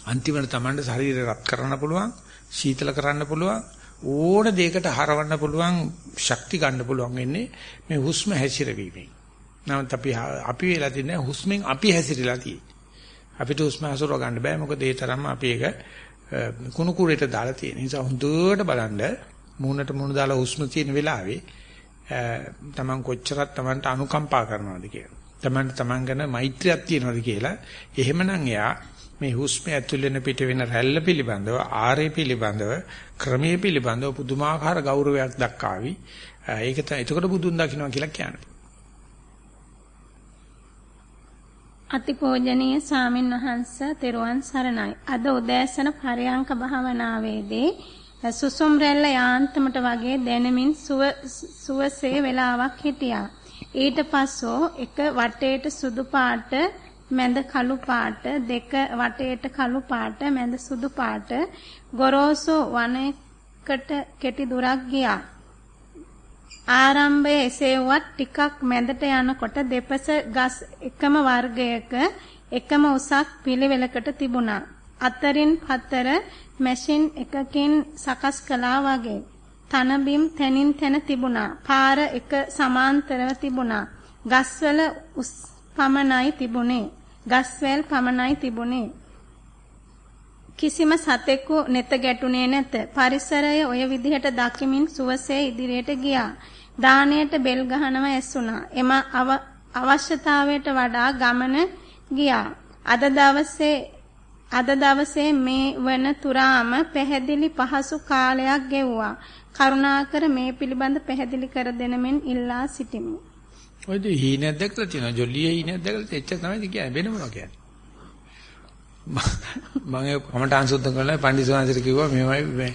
අන්තිමට Tamanට ශරීරය රත් කරන්න පුළුවන් සීතල කරන්න පුළුවන් ඕන දෙයකට හරවන්න පුළුවන් ශක්ති ගන්න පුළුවන් වෙන්නේ මේ හුස්ම හැසිරවීමෙන්. නමුත් අපි අපි වෙලා තින්නේ හුස්මෙන් අපි හැසිරලා තියෙන්නේ. අපිට උස්ම හසුරව ගන්න බෑ මොකද ඒ තරම්ම අපි ඒක කුණු කුරේට දාලා තියෙන නිසා හොඳට බලන්න මූණට මූණ දාලා උස්ම තියෙන වෙලාවේ තමන් කොච්චරක් තමන්ට අනුකම්පා කරනවද කියලා. තමන්ට තමන් ගැන මෛත්‍රියක් තියනවද කියලා. එහෙමනම් එයා මේ හුස්ම ඇතුල් වෙන පිට වෙන රැල්ල පිළිබඳව ආරේ පිළිබඳව ක්‍රමයේ පිළිබඳව පුදුමාකාර ගෞරවයක් දක්වාවි. ඒක තමයි. එතකොට බුදුන් දකින්නවා කියලා කියන්නේ. අතිපෝජනීය ස්වාමින් වහන්ස තෙරුවන් සරණයි. අද උදෑසන පරයන්ක භාවනාවේදී සුසුම් රැල්ල යාන්තමට වගේ දැනෙමින් සුවසේ වේලාවක් හිටියා. ඊට පස්සෝ එක වටේට සුදු පාට මැද කළු පාට දෙක වටේට කළු පාට මැද සුදු පාට ගොරෝසු වනයකට කෙටි දුරක් ගියා. ආරම්භයේ එසේ වුවත් ටිකක් මැදට යනකොට දෙපස ගස් එකම වර්ගයක එකම උසක් පිළිවෙලකට තිබුණා. අතරින් පතර මැෂින් එකකින් සකස් කළා වගේ. තනබිම් තනින් තන තිබුණා. පාර එක සමාන්තරව තිබුණා. ගස්වල උස් පමණයි තිබුණේ. ගස්වැල් පමණයි තිබුණේ. කිසිම සතෙකු නෙත ගැටුනේ නැත. පරිසරය ඔය විදිහට දකිමින් සුවසේ ඉදිරියට ගියා. දාණයට බෙල් ගහනව ඇස්සුණා. එම අවශ්‍යතාවයට වඩා ගමන ගියා. අද දවසේ අද දවසේ මේ වන තුරාම පැහැදිලි පහසු කාලයක් ගෙවුවා. කරුණාකර මේ පිළිබඳ පැහැදිලි කර දෙන මෙන් ඉල්ලා සිටිමි. ඔය දී හීනයක් දැක්ලා තියෙනවා. ජොලියේ හීනයක් දැක්ලා තියෙච්ච තමයි කියන්නේ. වෙන මොනවා කියන්නේ? මම ඒ කමටහන් සුද්ධ කරලා පන්දිසවාංශට කිව්වා මෙහෙමයි මේ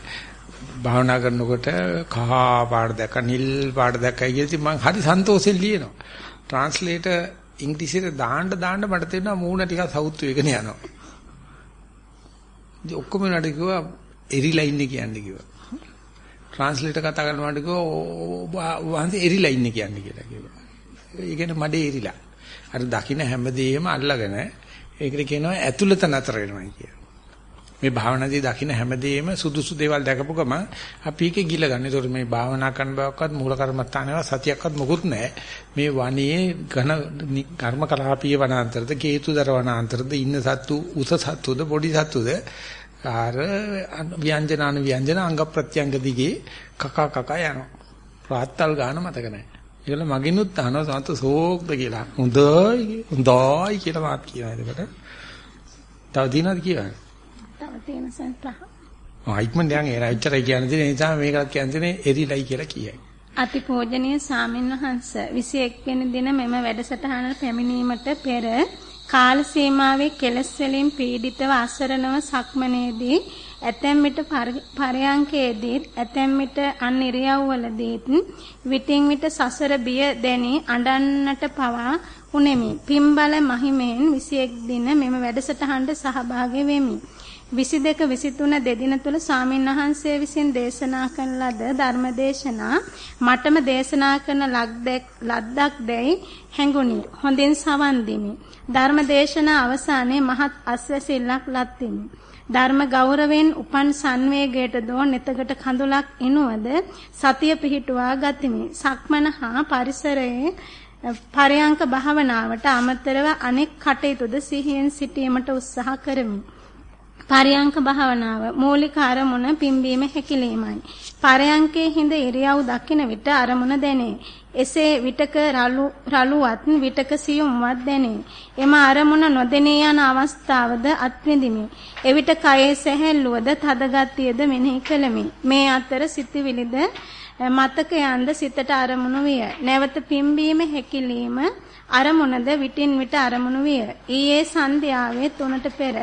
භාවනා කරනකොට කහ පාට දැක්ක නිල් පාට දැක්කයි කියලා ඉතින් මම හරි සන්තෝෂෙන් ලියනවා. ට්‍රාන්ස්ලේටර් ඉංග්‍රීසියට දාන්න දාන්න මට තේරෙනවා මූණ ටිකක් සවුත් වෙගෙන යනවා. ඉතින් ඔක්කොම නඩ කිව්වා එරිලා ඉන්නේ කියන්නේ කිව්වා. ට්‍රාන්ස්ලේටර් කතා කරනවාට කිව්වා වහන්සේ එරිලා ඉන්නේ කියන්නේ කියලා කිව්වා. ඒ කියන්නේ මඩේ එරිලා. අර දකින්න හැමදේම අල්ලගෙන ඒකට කියනවා ඇතුළත නතර වෙනවයි කියලා. මේ භාවනාදී දකින්න හැමදේම සුදුසු දේවල් දැකපු ගම අපි ඒකේ ගිල ගන්න. ඒතකොට මේ භාවනා කරන බවක්වත් මූල කර්මස්ථානේවත් සතියක්වත් මොකුත් නැහැ. මේ වනයේ ඝන කර්ම කලාපීය වනාන්තරද, කේතුදර වනාන්තරද ඉන්න සත්තු උස සත්තුද, පොඩි සත්තුද ආර ව්‍යංජන අනු ව්‍යංජන අංග ප්‍රත්‍යංග දිගේ කකා කකා යනවා. රාත්තල් ගාන මතක නැහැ. ඒකල මගිනුත් අහනවා සන්තෝෂෝක්ද කියලා. හොඳයි හොඳයි කියලා මාත් කියනවා එතකොට. තව දිනවද කියවන්නේ? තව තියෙන සන්තහ. ආ ඉක්මනට යන් ඒ රයිචරයි කියන්නේ ඒ නිසා මේකත් කියන්නේ එරිලයි කියලා කියයි. අතිපූජනීය සාමින්වහන්ස 21 වෙනි දින මෙම වැඩසටහනට පැමිණීමට පෙර කාල සීමාවේ කෙලස් වලින් පීඩිතව අසරණව සක්මනේදී ඇතැම් විට පරයන්කේදී ඇතැම් විට අන් ඉරියව්වලදීත් විටින් විට සසර බිය දැනි අඬන්නට පවා උනේමි. පිම්බල මහිමෙන් 21 දින මෙම වැඩසටහනට සහභාගී වෙමි. 22 23 දෙදින තුල ස්වාමින් වහන්සේ විසින් දේශනා කරන ලද ධර්මදේශනා මටම දේශනා කරන ලද්දක් දැයි හැඟුණි. හොඳින් සවන් දෙමි. ධර්මදේශනා අවසානයේ මහත් අස්වැසිල්ලක් ලත්තිමි. ධර්ම ගෞරවයෙන් උපන් සංවේගයට දෝ neතකට කඳුලක් එනුවද සතිය පිහිටුවා ගතිමි. සක්මන හා පරිසරයේ පරයන්ක භාවනාවට අමතරව අනෙක් කටයුතුද සිහියෙන් සිටීමට උත්සාහ කරමි. පරයන්ක භාවනාව මූලික අරමුණ පිම්බීම හැකිලීමයි. පරයන්කේ හිඳ ඉරියව් දකින විට අරමුණ දැනේ. එසේ විටක රළු රළුවත් විටක සියුම්වත් දැනේ. එම අරමුණ නොදෙනී යන අවස්ථාවද අත්විඳිමි. එවිට කයේ සැහැල්ලුවද තදගතියද මෙනෙහි කළමි. මේ අතර සිතවිලිද මතකයන්ද සිතට අරමුණු විය. නැවත පිම්බීම හැකිලීම අරමුණද විටින් විට අරමුණු විය. ඊයේ සන්ධ්‍යාවේ 3ට පෙර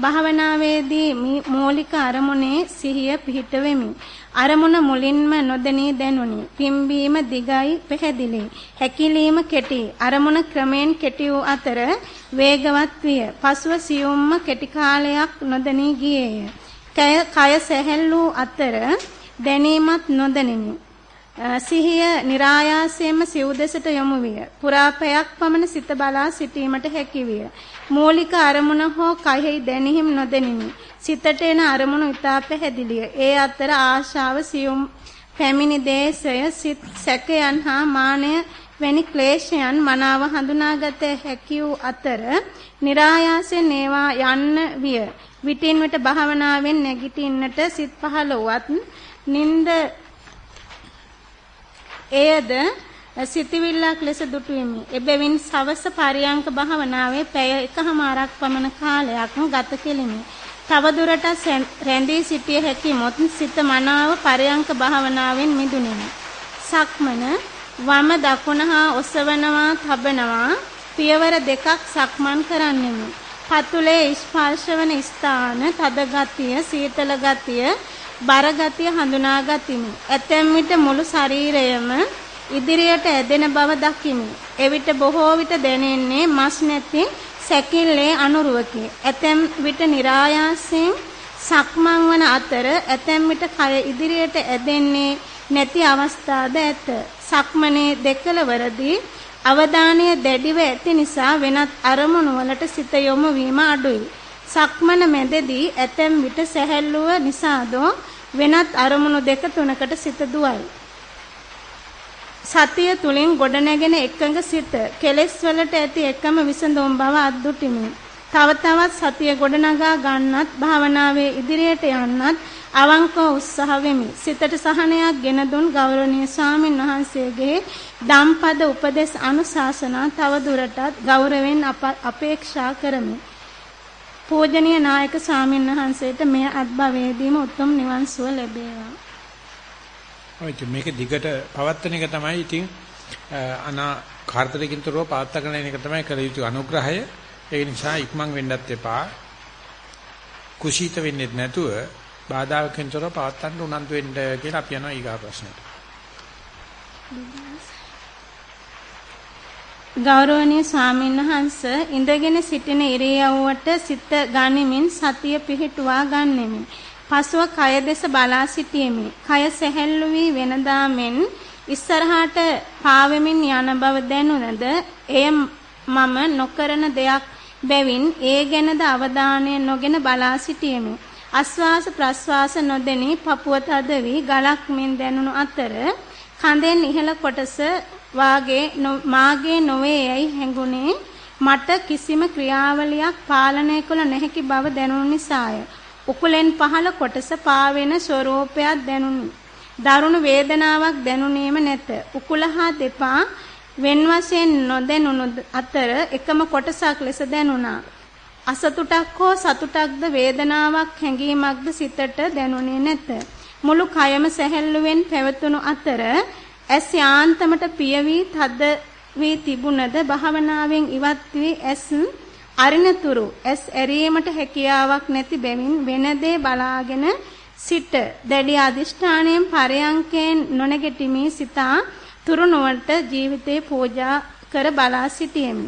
භාවනාවේදී මූලික අරමුණේ සිහිය පිහිට වෙමි. අරමුණ මුලින්ම නොදැනී දැනුනි. පිම්බීම දිගයි පැහැදිලි. හැකිලීම කෙටි. අරමුණ ක්‍රමෙන් කෙටි වූ අතර වේගවත් විය. පසුව සියුම්ම කෙටි කාලයක් නොදැනී ගියේය. කය සැහැල්ලු අතර දැනීමත් නොදැනිනි. සිහිය નિરાයාසයෙන්ම සිව් දෙසට යොමු විය. පුරාපයක් පමණ සිත බලා සිටීමට හැකි විය. මූලික අරමුණ හෝ කයෙහි දැනෙහිම් නොදෙනිමි. සිතට එන අරමුණු ඉතා පැහැදිලිය. ඒ අතර ආශාව සියුම් පැමිණි දේශය සිත් සැකයන් හා මානය වැනි ක්ලේශයන් මනාව හඳුනාගත හැකි වූ අතර નિરાයාසයෙන් ඒවා යන්න විය. විටින් විට භාවනාවෙන් නැගිටින්නට සිත් පහළවත් වුවත් නිନ୍ଦ එයද සිතවිල්ලක් ලෙස දුටු වෙමි. එබැවින් සවස පරියංක භාවනාවේ පැය එකහමාරක් පමණ කාලයක් ගත කෙලිමි. තව දුරටත් රැඳී සිටිය හැකි මොත් සිත මනාව පරියංක භාවනාවෙන් මිදුණෙමි. සක්මන වම දකුණ හා ඔසවනවා තබනවා පියවර දෙකක් සක්මන් කරන්නෙමි. පතුලේ ස්පර්ශවන ස්ථාන තද ගතිය සීතල ගතිය බර ගතිය හඳුනා ගතිමි. ඇතැම් විට මුළු ශරීරයම ඉදිරියට ඇදෙන බව දකිමි. එවිට බොහෝ විට දැනෙන්නේ මස් නැති සැකිල්ලේ අනුරුවකි. ඇතැම් විට નિરાයාසයෙන් සක්මන් වන අතර ඇතැම් විට කය ඉදිරියට ඇදෙන්නේ නැති අවස්ථාද ඇත. සක්මනේ දෙකලවරදී අවධානය දැඩිව ඇති නිසා වෙනත් අරමුණු වලට සිත යොමු වීම අඩුයි. සක්මන මැදදී ඇතැම් විට සැහැල්ලුව නිසාදෝ වෙනත් අරමුණු දෙක තුනකට සිත දුවයි. සතිය තුලින් ගොඩනැගෙන එකඟ සිත කෙලෙස් වලට ඇති එකම විසඳුම් බව අද්දුටිමි. තව තවත් සතිය ගොඩනගා ගන්නත් භාවනාවේ ඉදිරියට යන්නත් අවංකව උත්සාහ වෙමි. සිතට සහනයක් ගෙන දුන් ගෞරවනීය ස්වාමින් වහන්සේගේ දම්පද උපදේශ අනුශාසනා තව දුරටත් ගෞරවයෙන් අපේක්ෂා කරමි. පූජනීය නායක ස්වාමින් වහන්සේට මෙය අත්භවයේදීම උතුම් නිවන් සුව ලැබේවා. ඔය මේක දිගට පවත්වන එක තමයි ඉතින් අනා කාර්තරකින් තොරව යන එක තමයි කළ යුතු අනුග්‍රහය. ඒ නිසා ඉක්මන් වෙන්නත් එපා. කුසීත වෙන්නෙත් නැතුව බාධාකින් තොරව පවත්වන්න උනන්දු වෙන්න කියලා අපි යනවා ඊගා ප්‍රශ්නෙට. ගෞරවනීය ස්වාමීන්වහන්ස ඉඳගෙන සිටින ඉරියව්වට සිත ගනිමින් සතිය පිහිටුවා ගන්නෙමි. පසුව කය දෙස බලා සිටීමි. කය සැහැල්ලු වී වෙනදා මෙන් ඉස්සරහාට පාවෙමින් යන බව දැනුණද එය මම නොකරන දෙයක් බැවින් ඒ ගැනද අවධානය නොගෙන බලා සිටීමි. ආස්වාස ප්‍රස්වාස නොදෙනී පපුව තද වී ගලක් මෙන් දැනුණු අතර කඳෙන් ඉහළ කොටස වාගේ මාගේ නොවේ යයි හැඟුණේ මට කිසිම ක්‍රියාවලියක් පාලනය කළ නොහැකි බව දැනුණු නිසාය. උකුලෙන් පහළ කොටස පාවෙන ස්වરૂපයක් දැනුනි. දරුණු වේදනාවක් දැනුනේම නැත. උකුල හා දෙපා වෙන වශයෙන් නොදැනුණු අතර එකම කොටසක් ලෙස දැනුණා. අසතුටක් හෝ සතුටක්ද වේදනාවක් හැඟීමක්ද සිතට දැනුනේ නැත. මුළු කයම සැහැල්ලුවෙන් පැවතුණු අතර ඇස් යාන්තමට පියවි තද වී තිබුණද භාවනාවෙන් ඉවත් වී ඇස් අරිනතුරු ඇස් ඇරීමට හැකියාවක් නැති බැවින් වෙන දේ බලාගෙන සිට දැඩි අදිෂ්ඨානයෙන් පරයන්කෙන් නොනැගිටිමි සිතා තුරුනුවට ජීවිතේ පූජා කර බලා සිටියෙමි.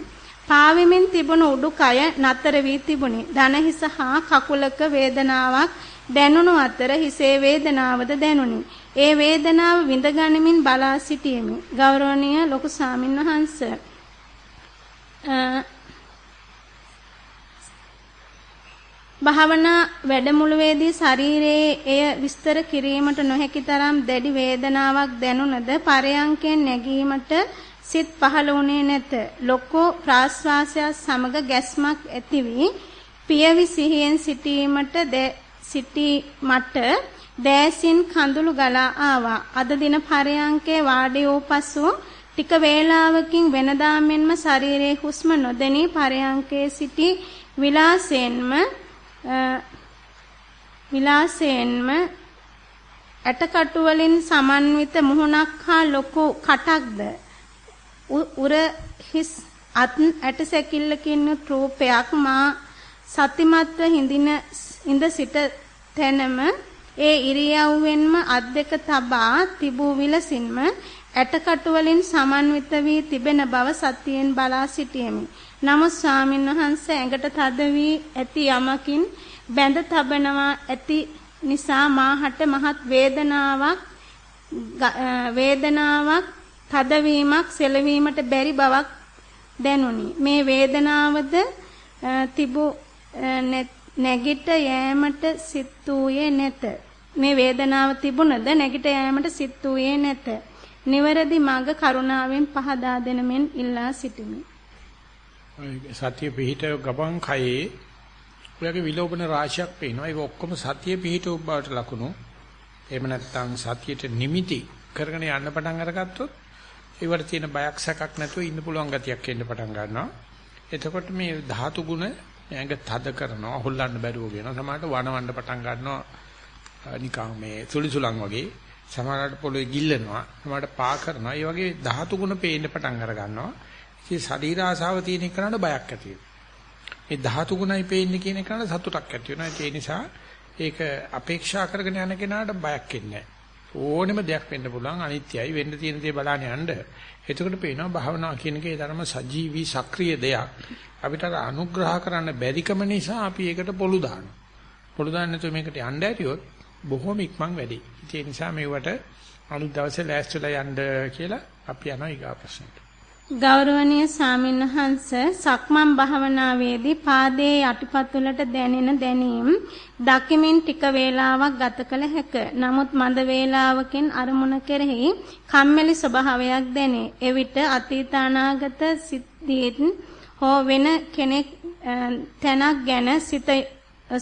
පාවෙමින් තිබුණු උඩුකය නතර වී තිබුණි. දන හිස හා කකුලක වේදනාවක් දැනුණු අතර හිසේ වේදනාවද දැනුනි. ඒ වේදනාව විඳ ගනිමින් බලා සිටියෙමි. ගෞරවනීය ලොකු සාමින් වහන්සේ භාවනා වැඩමුළුවේදී ශරීරයේ එය විස්තර කිරීමට නොහැකි තරම් දැඩි වේදනාවක් දැනුණද පරයන්කෙන් නැගීමට සිත් පහළ වුණේ නැත. ලොකෝ ප්‍රාශ්වාසය සමග ගැස්මක් ඇති වී පියවි සිහියෙන් සිටීමට සිටීමට දෑසින් කඳුළු ගලා ආවා. අද දින පරයන්කේ වාඩි වූ පසු ටික වේලාවකින් වෙනදා මෙන්ම ශරීරයේ හුස්ම නොදැනී පරයන්කේ සිටි විලාසයෙන්ම විලාසයෙන්ම ඇටකටු වලින් සමන්විත මුහුණක් හා ලොකු කටක්ද උර හිස් අත් ඇට සැකිල්ලකින් රූපයක් මා සතිමත්ව හිඳින ඉඳ සිට තැනම ඒ ඉරියව්වෙන්ම අත් දෙක තබා තිබූ විලසින්ම ඇටකටු වලින් සමන්විත වී තිබෙන බව සතියෙන් බලා සිටියෙමි. නමුත් ස්වාමින් වහන්සේ ඇඟට තද වී ඇති යමකින් බැඳ තබනවා ඇති නිසා මාහට මහත් වේදනාවක් වේදනාවක් තදවීමක් සෙලවීමට බැරි බවක් දැනුනි. මේ වේදනාවද තිබු නැගිට යෑමට සිත් වූයේ නැත. මේ වේදනාව තිබුණද නැගිට යෑමට සිත් වූයේ නැත. නිවැරදි මඟ කරුණාවෙන් පහදා දෙන මෙන් ඉල්ලා සිටිමි. සතිය පිහිට ගබන් කයේ ඔයගේ විලෝපන රාශියක් පේනවා. ඒක ඔක්කොම සතිය පිහිටව බවට ලකුණු. එහෙම නැත්නම් සතියට නිමිති කරගෙන යන්න පටන් අරගත්තොත් ඒවට තියෙන බයක් සැකක් නැතුව ඉන්න පුළුවන් ගතියක් එන්න පටන් ගන්නවා. එතකොට මේ ධාතු ගුණ ඇඟ තද කරනවා, හොල්ලන්න බැරුව වෙනවා. සමහරට වනවන්න පටන් ගන්නවා. නිකන් මේ සුලිසුලන් වගේ. සමහරට පොළොවේ ගිල්ලනවා. සමහරට පා කරනවා. ඒ වගේ ධාතු ගුණ පේන්න පටන් අර ගන්නවා. ඉතින් ශරීර ආසාව තියෙන එකට බයක් ඇති වෙනවා. මේ ධාතු ගුණයි පේන්නේ කියන එකට සතුටක් ඇති වෙනවා. ඒ නිසා ඒක අපේක්ෂා කරගෙන යන කෙනාට බයක් එන්නේ ඕනෙම දෙයක් වෙන්න පුළුවන් අනිත්‍යයි වෙන්න තියෙන දේ බලන්න යන්න. එතකොට පේනවා භාවනාව කියන එකේ ධර්ම සජීවී සක්‍රීය දෙයක්. අපිට අනුග්‍රහ කරන්න බැරිකම නිසා අපි ඒකට පොළු දානවා. පොළු දාන්න නැතුව මේකට යන්න ඇරියොත් බොහොම ඉක්මන් වැඩි. ඒ නිසා මේවට අනිත් දවසේ ලෑස්තිලා යන්න කියලා අපි යනවා ඊගා ප්‍රශ්නට. ගෞරවනීය සාමින්වහන්ස සක්මන් භාවනාවේදී පාදයේ යටිපතුලට දැනෙන දැනීම් දකිමින් ටික වේලාවක් ගත කළ හැක. නමුත් මද වේලාවකින් අරමුණ කෙරෙහි කම්මැලි ස්වභාවයක් දැනේ. එවිට අතීත අනාගත සිද්ධීන් හෝ වෙන කෙනෙක් තැනක් ගැන සිත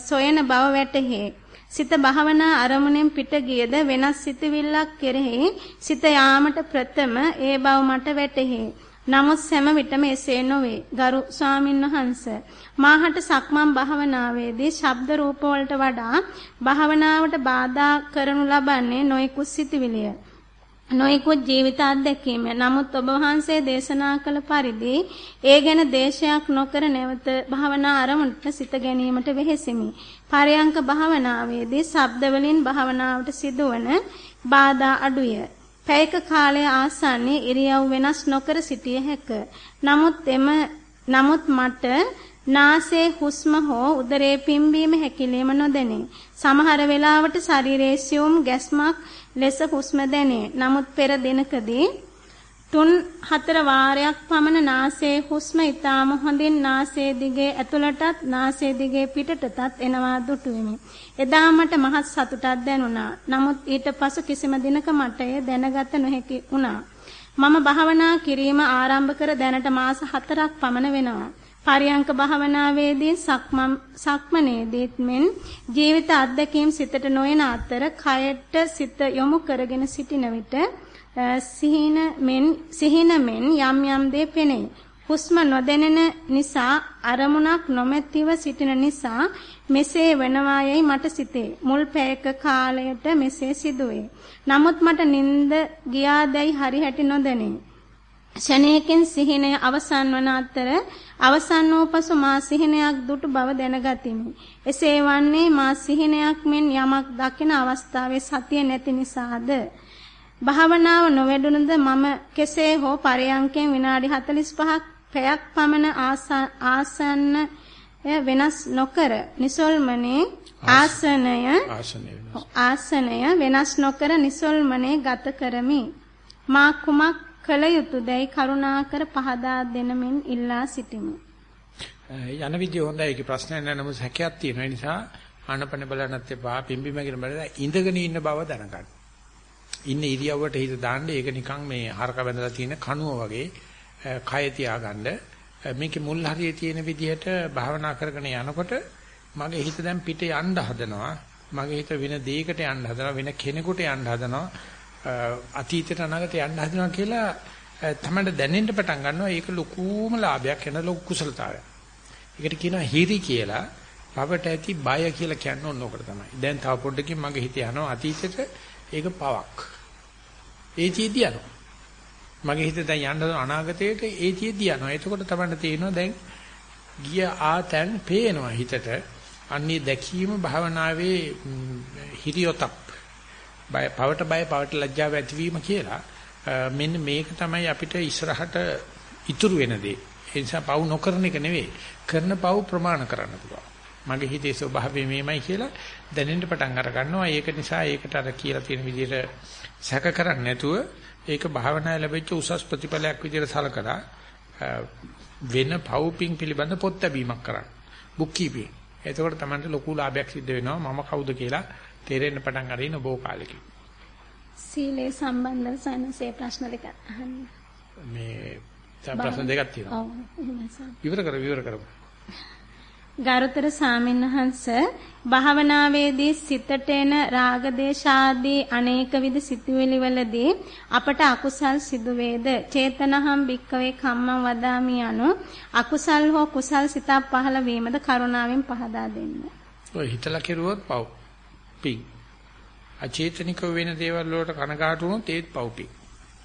සොයන බව වැටහි. සිත භාවනා අරමුණෙන් පිට ගියද වෙනස් සිතවිල්ලක් කෙරෙහි සිත යාමට ප්‍රථම ඒ බව මට වැටහි. නමුත් සෑම විටම එසේ නොවේ. ගරු ස්වාමින් වහන්සේ මාහට සක්මන් භාවනාවේදී ශබ්ද රූප වලට වඩා භාවනාවට බාධා කරනු ලබන්නේ නොයෙකුත් සිතවිලිය. නොයෙකුත් ජීවිත අත්දැකීම. නමුත් ඔබ වහන්සේ දේශනා කළ පරිදි ඒ ගැන දේශයක් නොකර නැවත භාවනා ආරමුණට සිත ගැනීමට වෙහෙසිමි. පරයන්ක භාවනාවේදී ශබ්ද වලින් භාවනාවට සිදුවන බාධා අඩුය. පැයක කාලය ආසන්නයේ ඉරියව් වෙනස් නොකර සිටිය හැක. නමුත් එම නමුත් මට නාසයේ හුස්ම හෝ උදරයේ පිම්බීම හැකිලිම නොදැනේ. සමහර වෙලාවට ශරීරයේ සියුම් ගැස්මක් ලෙස හුස්ම දැනේ. නමුත් පෙර දිනකදී තුන් හතර වාරයක් පමණ නාසයේ හුස්ම ඊටාම හොඳින් නාසයේ දිගේ ඇතුළටත් නාසයේ දිගේ පිටටටත් එනවා දුටුවෙමි. එදා මට මහත් සතුටක් දැනුණා. නමුත් ඊට පසු කිසිම දිනක මට එය දැනගත නොහැකි වුණා. මම භාවනා කිරීම ආරම්භ කර දැනට මාස 4ක් පමණ වෙනවා. පරියංක භාවනාවේදී සක්මන් සක්මනේදීත් මෙන් ජීවිත අත්දැකීම් සිතට නොයන අතර කයට සිත යොමු කරගෙන සිටින විට සිහින මෙන් සිහින මෙන් යම් යම් දේ පෙනේ. හුස්ම නොදැනෙන නිසා අරමුණක් නොමැතිව සිටින නිසා මෙසේ වෙනවායයි මට සිතේ. මුල් පැයක කාලයට මෙසේ සිදුවේ. නමුත් මට නිින්ද ගියාදැයි හරි හැටි නොදැනේ. ෂණයකින් සිහිනය අවසන් වන අතර අවසන් වූ පසු මා සිහිනයක් දුටු බව දැනගතිමි. එසේ වන්නේ මා සිහිනයක් මෙන් යමක් දකින අවස්ථාවේ සතිය නැති නිසාද? භාවනාව නොවැඩුණද මම කෙසේ හෝ පරයන්කෙන් විනාඩි 45ක් පැයක් පමණ ආසන්න වෙනස් නොකර නිසල්මනේ ආසනය ආසනය වෙනස් නොකර නිසල්මනේ ගත කරමි. මා කුමක් කළ යුතුයදයි කරුණාකර පහදා දෙනමින් ඉල්ලා සිටිමි. යන විදිය හොඳයි. ඒකේ ප්‍රශ්නයක් නැහැ. නමුත් හැකියාවක් තියෙන නිසා ආනපන බලන්නත් එපා. පිම්බිමගෙන බලලා ඉඳගෙන ඉන්න බව දැනගන්න. ඉන්න ඉරියව්වට හිත දාන්න ඒක නිකන් මේ හරක බැඳලා තියෙන කණුව වගේ කය තියාගන්න. මේකේ මුල් හරියේ තියෙන විදිහට භාවනා කරගෙන යනකොට මගේ හිත දැන් පිට යන්න හදනවා. මගේ හිත වෙන දෙයකට යන්න හදනවා. වෙන කෙනෙකුට යන්න හදනවා. අතීතයට අනාගතයට යන්න හදනවා කියලා තමයි දැනෙන්න පටන් ගන්නවා. ඒක ලොකුම ලාභයක් වෙන ලොකු කුසලතාවයක්. ඒකට කියනවා හිරි කියලා. පවට ඇති බය කියලා කියන්න ඕන ඕකට තමයි. දැන් තව පොඩ්ඩකින් මගේ හිත යනවා අතීතයට ඒක පවක්. ඒචීදී යනවා. මගේ හිත දැන් යන්න අනාගතයට ඒචීදී යනවා. එතකොට තමයි තේරෙනවා දැන් ගිය ආතන් පේනවා හිතට. අන්නේ දැකීම භාවනාවේ හිරියොතක් බය පවට බය පවට ලැජ්ජාව ඇතිවීම කියලා මෙන්න මේක තමයි අපිට ඉස්සරහට ඉතුරු වෙන දේ. ඒ නිසා පව් නොකරන එක නෙවෙයි. කරන පව් ප්‍රමාණ කරන්න පුළුවන්. මගේ හිතේ ස්වභාවය මේමයි කියලා දැනෙන්න පටන් අර ගන්නවා. ඒක නිසා ඒකට අර කියලා තියෙන විදිහට සැක කරන්නේ නැතුව ඒක භාවනාවේ ලැබෙච්ච උසස් ප්‍රතිඵලයක් විදිහට සලකලා වෙන පව්පින් පිළිබඳ පොත් ලැබීමක් කරන්න. Bookkeeping. එතකොට තමයි ලොකු ලාභයක් සිද්ධ වෙනවා. මම කවුද කියලා තේරෙන්න පටන් අරින බොහෝ කාලෙකින්. සීලේ සම්බන්ධව සනසේ ප්‍රශ්න දෙකක් අහන්න. මේ ප්‍රශ්න දෙකක් තියෙනවා. ඔව් එහෙමයි. විවර කර විවර කරමු. ගරුතර සාමින්හංශ භාවනාවේදී සිතට එන රාග දේශාදී අනේක විද සිතුවිලි වලදී අපට අකුසල් සිදු වේද චේතනහම් භික්කවේ කම්මං වදාමි anu අකුසල් හෝ කුසල් සිතක් පහළ වීමද කරුණාවෙන් පහදා දෙන්න. ඔය හිතලා කෙරුවොත් පව්. පිං. අචේතනික වෙන දේවල් වලට කනගාටු වුණොත් ඒත් පව් පිං.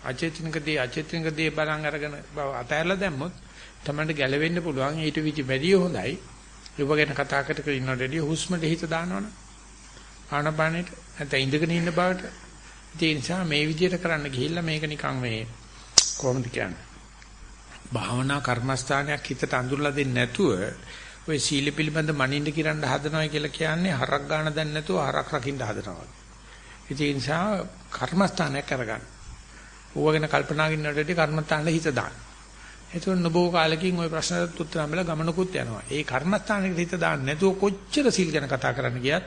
අචේතනික දේ අචේතනික දේ බලන් අරගෙන අතහැරලා දැම්මොත් තමයි ගැලවෙන්න පුළුවන් ඊට විදි වැඩිය හොඳයි. ඒව ගැන කතා කර කර ඉන්නට වැඩිය හුස්මට හිත දානවනේ. ආනපානෙට නැත්නම් ඉඳගෙන ඉන්න බවට. ඒ නිසා මේ විදිහට කරන්න ගිහිල්ලා මේක නිකන් මේ කොහොමද කියන්නේ? භාවනා කර්මස්ථානයක් හිතට අඳුරලා දෙන්නේ නැතුව ඔය සීල පිළිබඳ මනින්න කිරන්න හදනවා කියලා කියන්නේ හරක් ගන්න දැන් නැතුව හරක් රකින්න හදනවා. ඒ නිසා කර්මස්ථානයක් අරගන්න. ඌව ගැන කල්පනා කරනකොටදී කර්මස්ථානෙ හිත දාන්න. එතකොට නොබෝ කාලෙකින් ওই ප්‍රශ්නට උත්තර හම්බෙලා ගමනකුත් යනවා. ඒ කර්මස්ථානෙට හිත දාන්න නැතුව කොච්චර සීල් ගැන කතා කරන්න ගියත්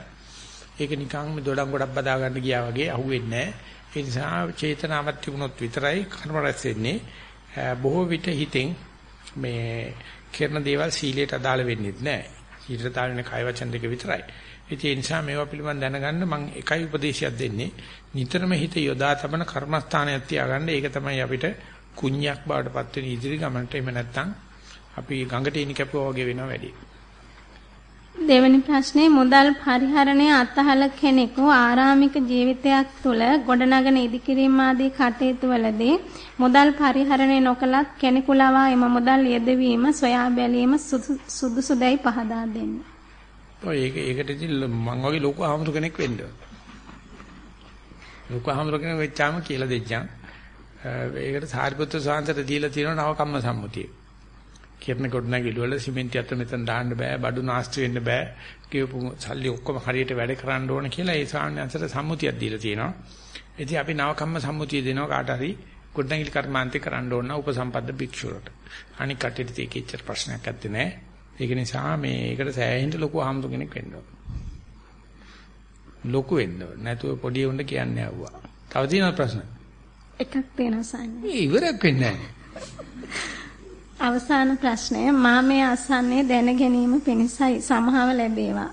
ඒක නිකන් මේ දොඩම් ගොඩක් බදා ගන්න ගියා වගේ අහුවෙන්නේ නැහැ. ඒ නිසා චේතනාවක් තිබුණොත් විතරයි කර්ම රැස් වෙන්නේ. බොහෝ විට හිතෙන් මේ කරන දේවල් සීලයට අදාළ වෙන්නේ නැහැ. සීලයට අදාළ වෙන කය වචන දෙක විතරයි. ඒ නිසා මේවා පිළිබඳ දැනගන්න මම එකයි උපදේශයක් දෙන්නේ. නිතරම හිත යොදා තබන කර්මස්ථානයක් තියාගන්න. ඒක තමයි අපිට කුණ්‍යක් බාටපත් වෙන ඉදිරි ගමනට එමෙ නැත්තම් අපි ගඟට ඉනි කැපුවා වගේ වෙනවා වැඩි. දෙවෙනි ප්‍රශ්නේ මුදල් පරිහරණය අත්හල කෙනෙකු ආරාමික ජීවිතයක් තුළ ගොඩනගන ඉදිකිරීම ආදී කටයුතු වලදී මුදල් පරිහරණය නොකලත් කෙනෙකු ලවා එම මුදල් යෙදවීම සොයා බැලීම සුදුසුදැයි පහදා දෙන්න. ඔය ඒක ඒකට ඉතින් මං වගේ ලොකු ආමතු කෙනෙක් වෙන්න. ලොකු ආමතු කෙනෙක් වෙච්චාම කියලා දෙච්චා. ඒකට සාරිපුත්‍ර සාන්තට දීලා තියෙනවා නව කම්ම සම්මුතිය. කිරණ ගොඩනැගිලි වල සිමෙන්ති අත මෙතන දාන්න බෑ බඩු නාස්ති වෙන්න බෑ කියපු සල්ලි ඔක්කොම හරියට වැඩ කරන්න ඕන කියලා ඒ සාමාන්‍යංශයට සම්මුතියක් දීලා තියෙනවා. ඉතින් අපි නවකම්ම සම්මුතිය දෙනවා කාට හරි ගොඩනැගිලි කර්මාන්තේ කරන්න ඕන උපසම්පද භික්ෂුවට. අනික කටේට ඒකෙච්චර ප්‍රශ්නයක් නැත්තේ නෑ. ඒක නිසා මේකට සෑහෙන්න ලොකු ආම්තු කෙනෙක් වෙන්න ඕන. ලොකු වෙන්න ඕන. නැතුව පොඩි උන්ට කියන්නේ ආවුවා. තව තියෙනවද ප්‍රශ්න? එකක් තියෙනවා සාන්නේ. ඉවරක් වෙන්නේ. අවසාන ප්‍රශ්නය මා මේ අසන්නේ දැන ගැනීම පිණිසයි සමහව ලැබේවා.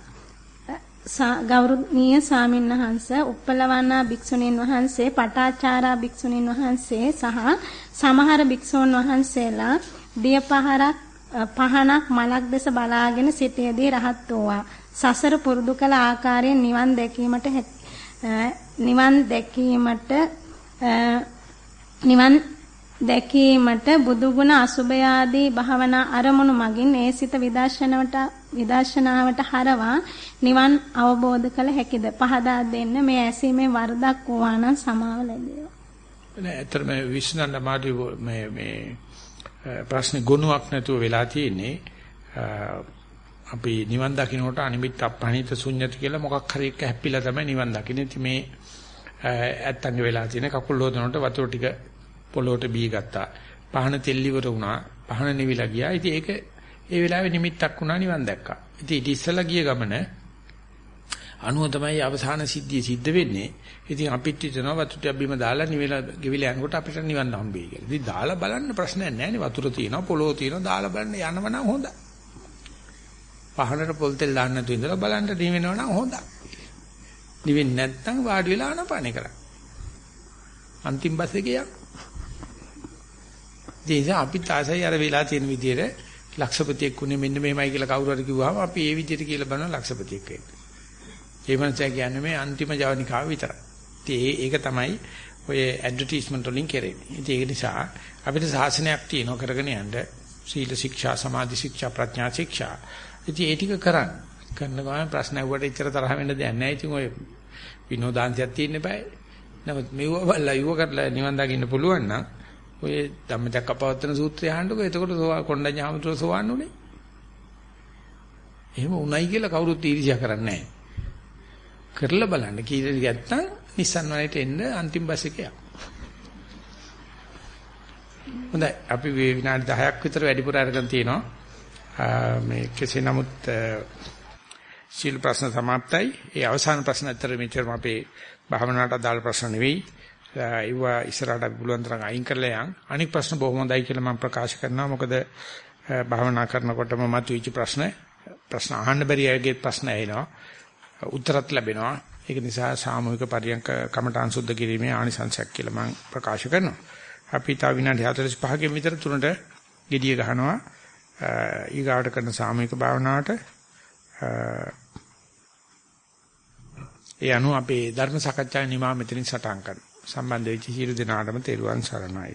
ගෞරවනීය ස්වාමින්වහන්ස උප්පලවන්නා භික්ෂුණීන් වහන්සේ පටාචාරා භික්ෂුණීන් වහන්සේ සහ සමහර භික්ෂූන් වහන්සේලා දිය පහරක් පහනක් මලක් දෙස බලාගෙන සිටියේදී රහත් වූවා. සසර පුරුදු කළ ආකාරයෙන් නිවන් දැකීමට නිවන් දැකීමට නිවන් දැකීමට බුදුගුණ අසුභය ආදී භාවනා අරමුණු මගින් ඒ සිත විදර්ශනාවට විදර්ශනාවට හරවා නිවන් අවබෝධ කළ හැකිද? පහදා දෙන්න මේ ඇසීමේ වරදක් වුණා නම් සමාව ලැබේවා. නෑ ඇත්තටම විශ්නන්න මාටි මේ මේ ප්‍රශ්නේ ගුණයක් නැතුව වෙලා තියෙන්නේ. අපි නිවන් දකින්නට අනිමිත් අපහණිත ශුන්්‍යත කියලා මොකක් හරි එක හැප්පිලා තමයි නිවන් දකින්නේ. ඉතින් මේ ඇත්තන්ගේ වෙලා තියෙන කකුල් හොදනකොට වතුර ටික පොළොවට බී ගත්තා. පහන තෙල් ඉවර වුණා. පහන නිවිලා ගියා. ඉතින් ඒක ඒ වෙලාවේ නිමිත්තක් වුණා නිවන් දැක්කා. ඉතින් ඊට ඉස්සලා ගිය ගමන අනුව තමයි අවසාන සිද්ධිය සිද්ධ වෙන්නේ. ඉතින් අපිත් හිතනවා වතුර ටික බීම දාලා නිවිලා ගෙවිලා යනකොට අපිට නිවන් හම්බෙයි කියලා. ඉතින් දාලා බලන්න ප්‍රශ්නයක් නැහැ නේ. වතුර තියෙනවා, පොළොව තියෙනවා, දාලා බලන්න යනව නම් හොඳයි. පහනට පොල් තෙල් දාන්න නැතුව ඉඳලා බලන්න නිවෙනව නම් හොඳයි. නිවෙන්නේ නැත්නම් වාඩි වෙලා ආනපානේ කරා. අන්තිම බස් එකේ යන්න. ඒ අපිත් ආසයි අර වෙලා තියෙන විදිහට ලක්ෂපතියෙක් උනේ මෙන්න මෙහෙමයි කියලා කවුරු හරි කිව්වම අපි ඒ විදිහට කියලා බලන ලක්ෂපතියෙක් වෙන්න. ඒ මනසයා කියන්නේ මේ අන්තිම ජවනිකාව විතරයි. ඉතින් ඒක තමයි ඔය ඇඩ්වර්ටයිස්මන්ට් වලින් කරන්නේ. ඉතින් ඒක නිසා අපිට සාසනයක් තියෙනවා කරගෙන යන්න සීල ශික්ෂා, සමාධි ශික්ෂා, ප්‍රඥා ශික්ෂා. ඉතින් ඒ ටික කරන්න. කරන ගමන් ප්‍රශ්න ඇහුවට එච්චර තරහ වෙන්න දෙයක් නැහැ. ඉතින් ඔය විනෝදාංශයක් තියෙන්න බෑ. නමුත් මෙව බලලා යුව කරලා නිවන් දකින්න පුළුවන් නම් ඔය ධම්මචක්කපවත්තන සූත්‍රය අහන්නකො එතකොට කොණ්ඩඤ්ඤ හාමුදුරුවෝ සෝවන්න උනේ. එහෙම උණයි කියලා කවුරුත් ඊර්ෂ්‍යා කරන්නේ නැහැ. කරලා බලන්න කීයද නැත්තම් Nissan වලට එන්න අන්තිම බස් එකේ හොඳයි අපි විනාඩි 10ක් විතර වැඩිපුර අරගෙන තිනවා. මේ කෙසේ නමුත් සීල ප්‍රශ්න સમાප්තයි. ඒ අවසාන ප්‍රශ්න අතර මෙච්චරම අපේ භාවනාවට අදාළ ප්‍රශ්න නෙවෙයි. ඒවා ඉස්සරහට පුළුවන් තරම් අයින් කරලා යන්. අනික් ප්‍රශ්න බොහොම හොඳයි කියලා මම ප්‍රකාශ කරනවා. මොකද භාවනා කරනකොටම මතුවෙච්ච ප්‍රශ්න ප්‍රශ්න අහන්න බැරි අයගේ ප්‍රශ්න ඇහෙනවා. උත්තරත් ලැබෙනවා. ඒක නිසා සාමූහික පරියන්ක කමඨාන් සුද්ධ කිරීමේ ආනිසංසයක් කියලා මම ප්‍රකාශ කරනවා. අපි තව විනාඩි 45කින් විතර තුනට gediya ගහනවා. ඊගාවට කරන සාමූහික භාවනාවට ඒ අනුව අපේ ධර්ම සාකච්ඡා නිමා මෙතනින් සටහන් කරනවා. සම්බන්ධ වෙච්ච සියලු දෙනාටම තෙරුවන් සරණයි.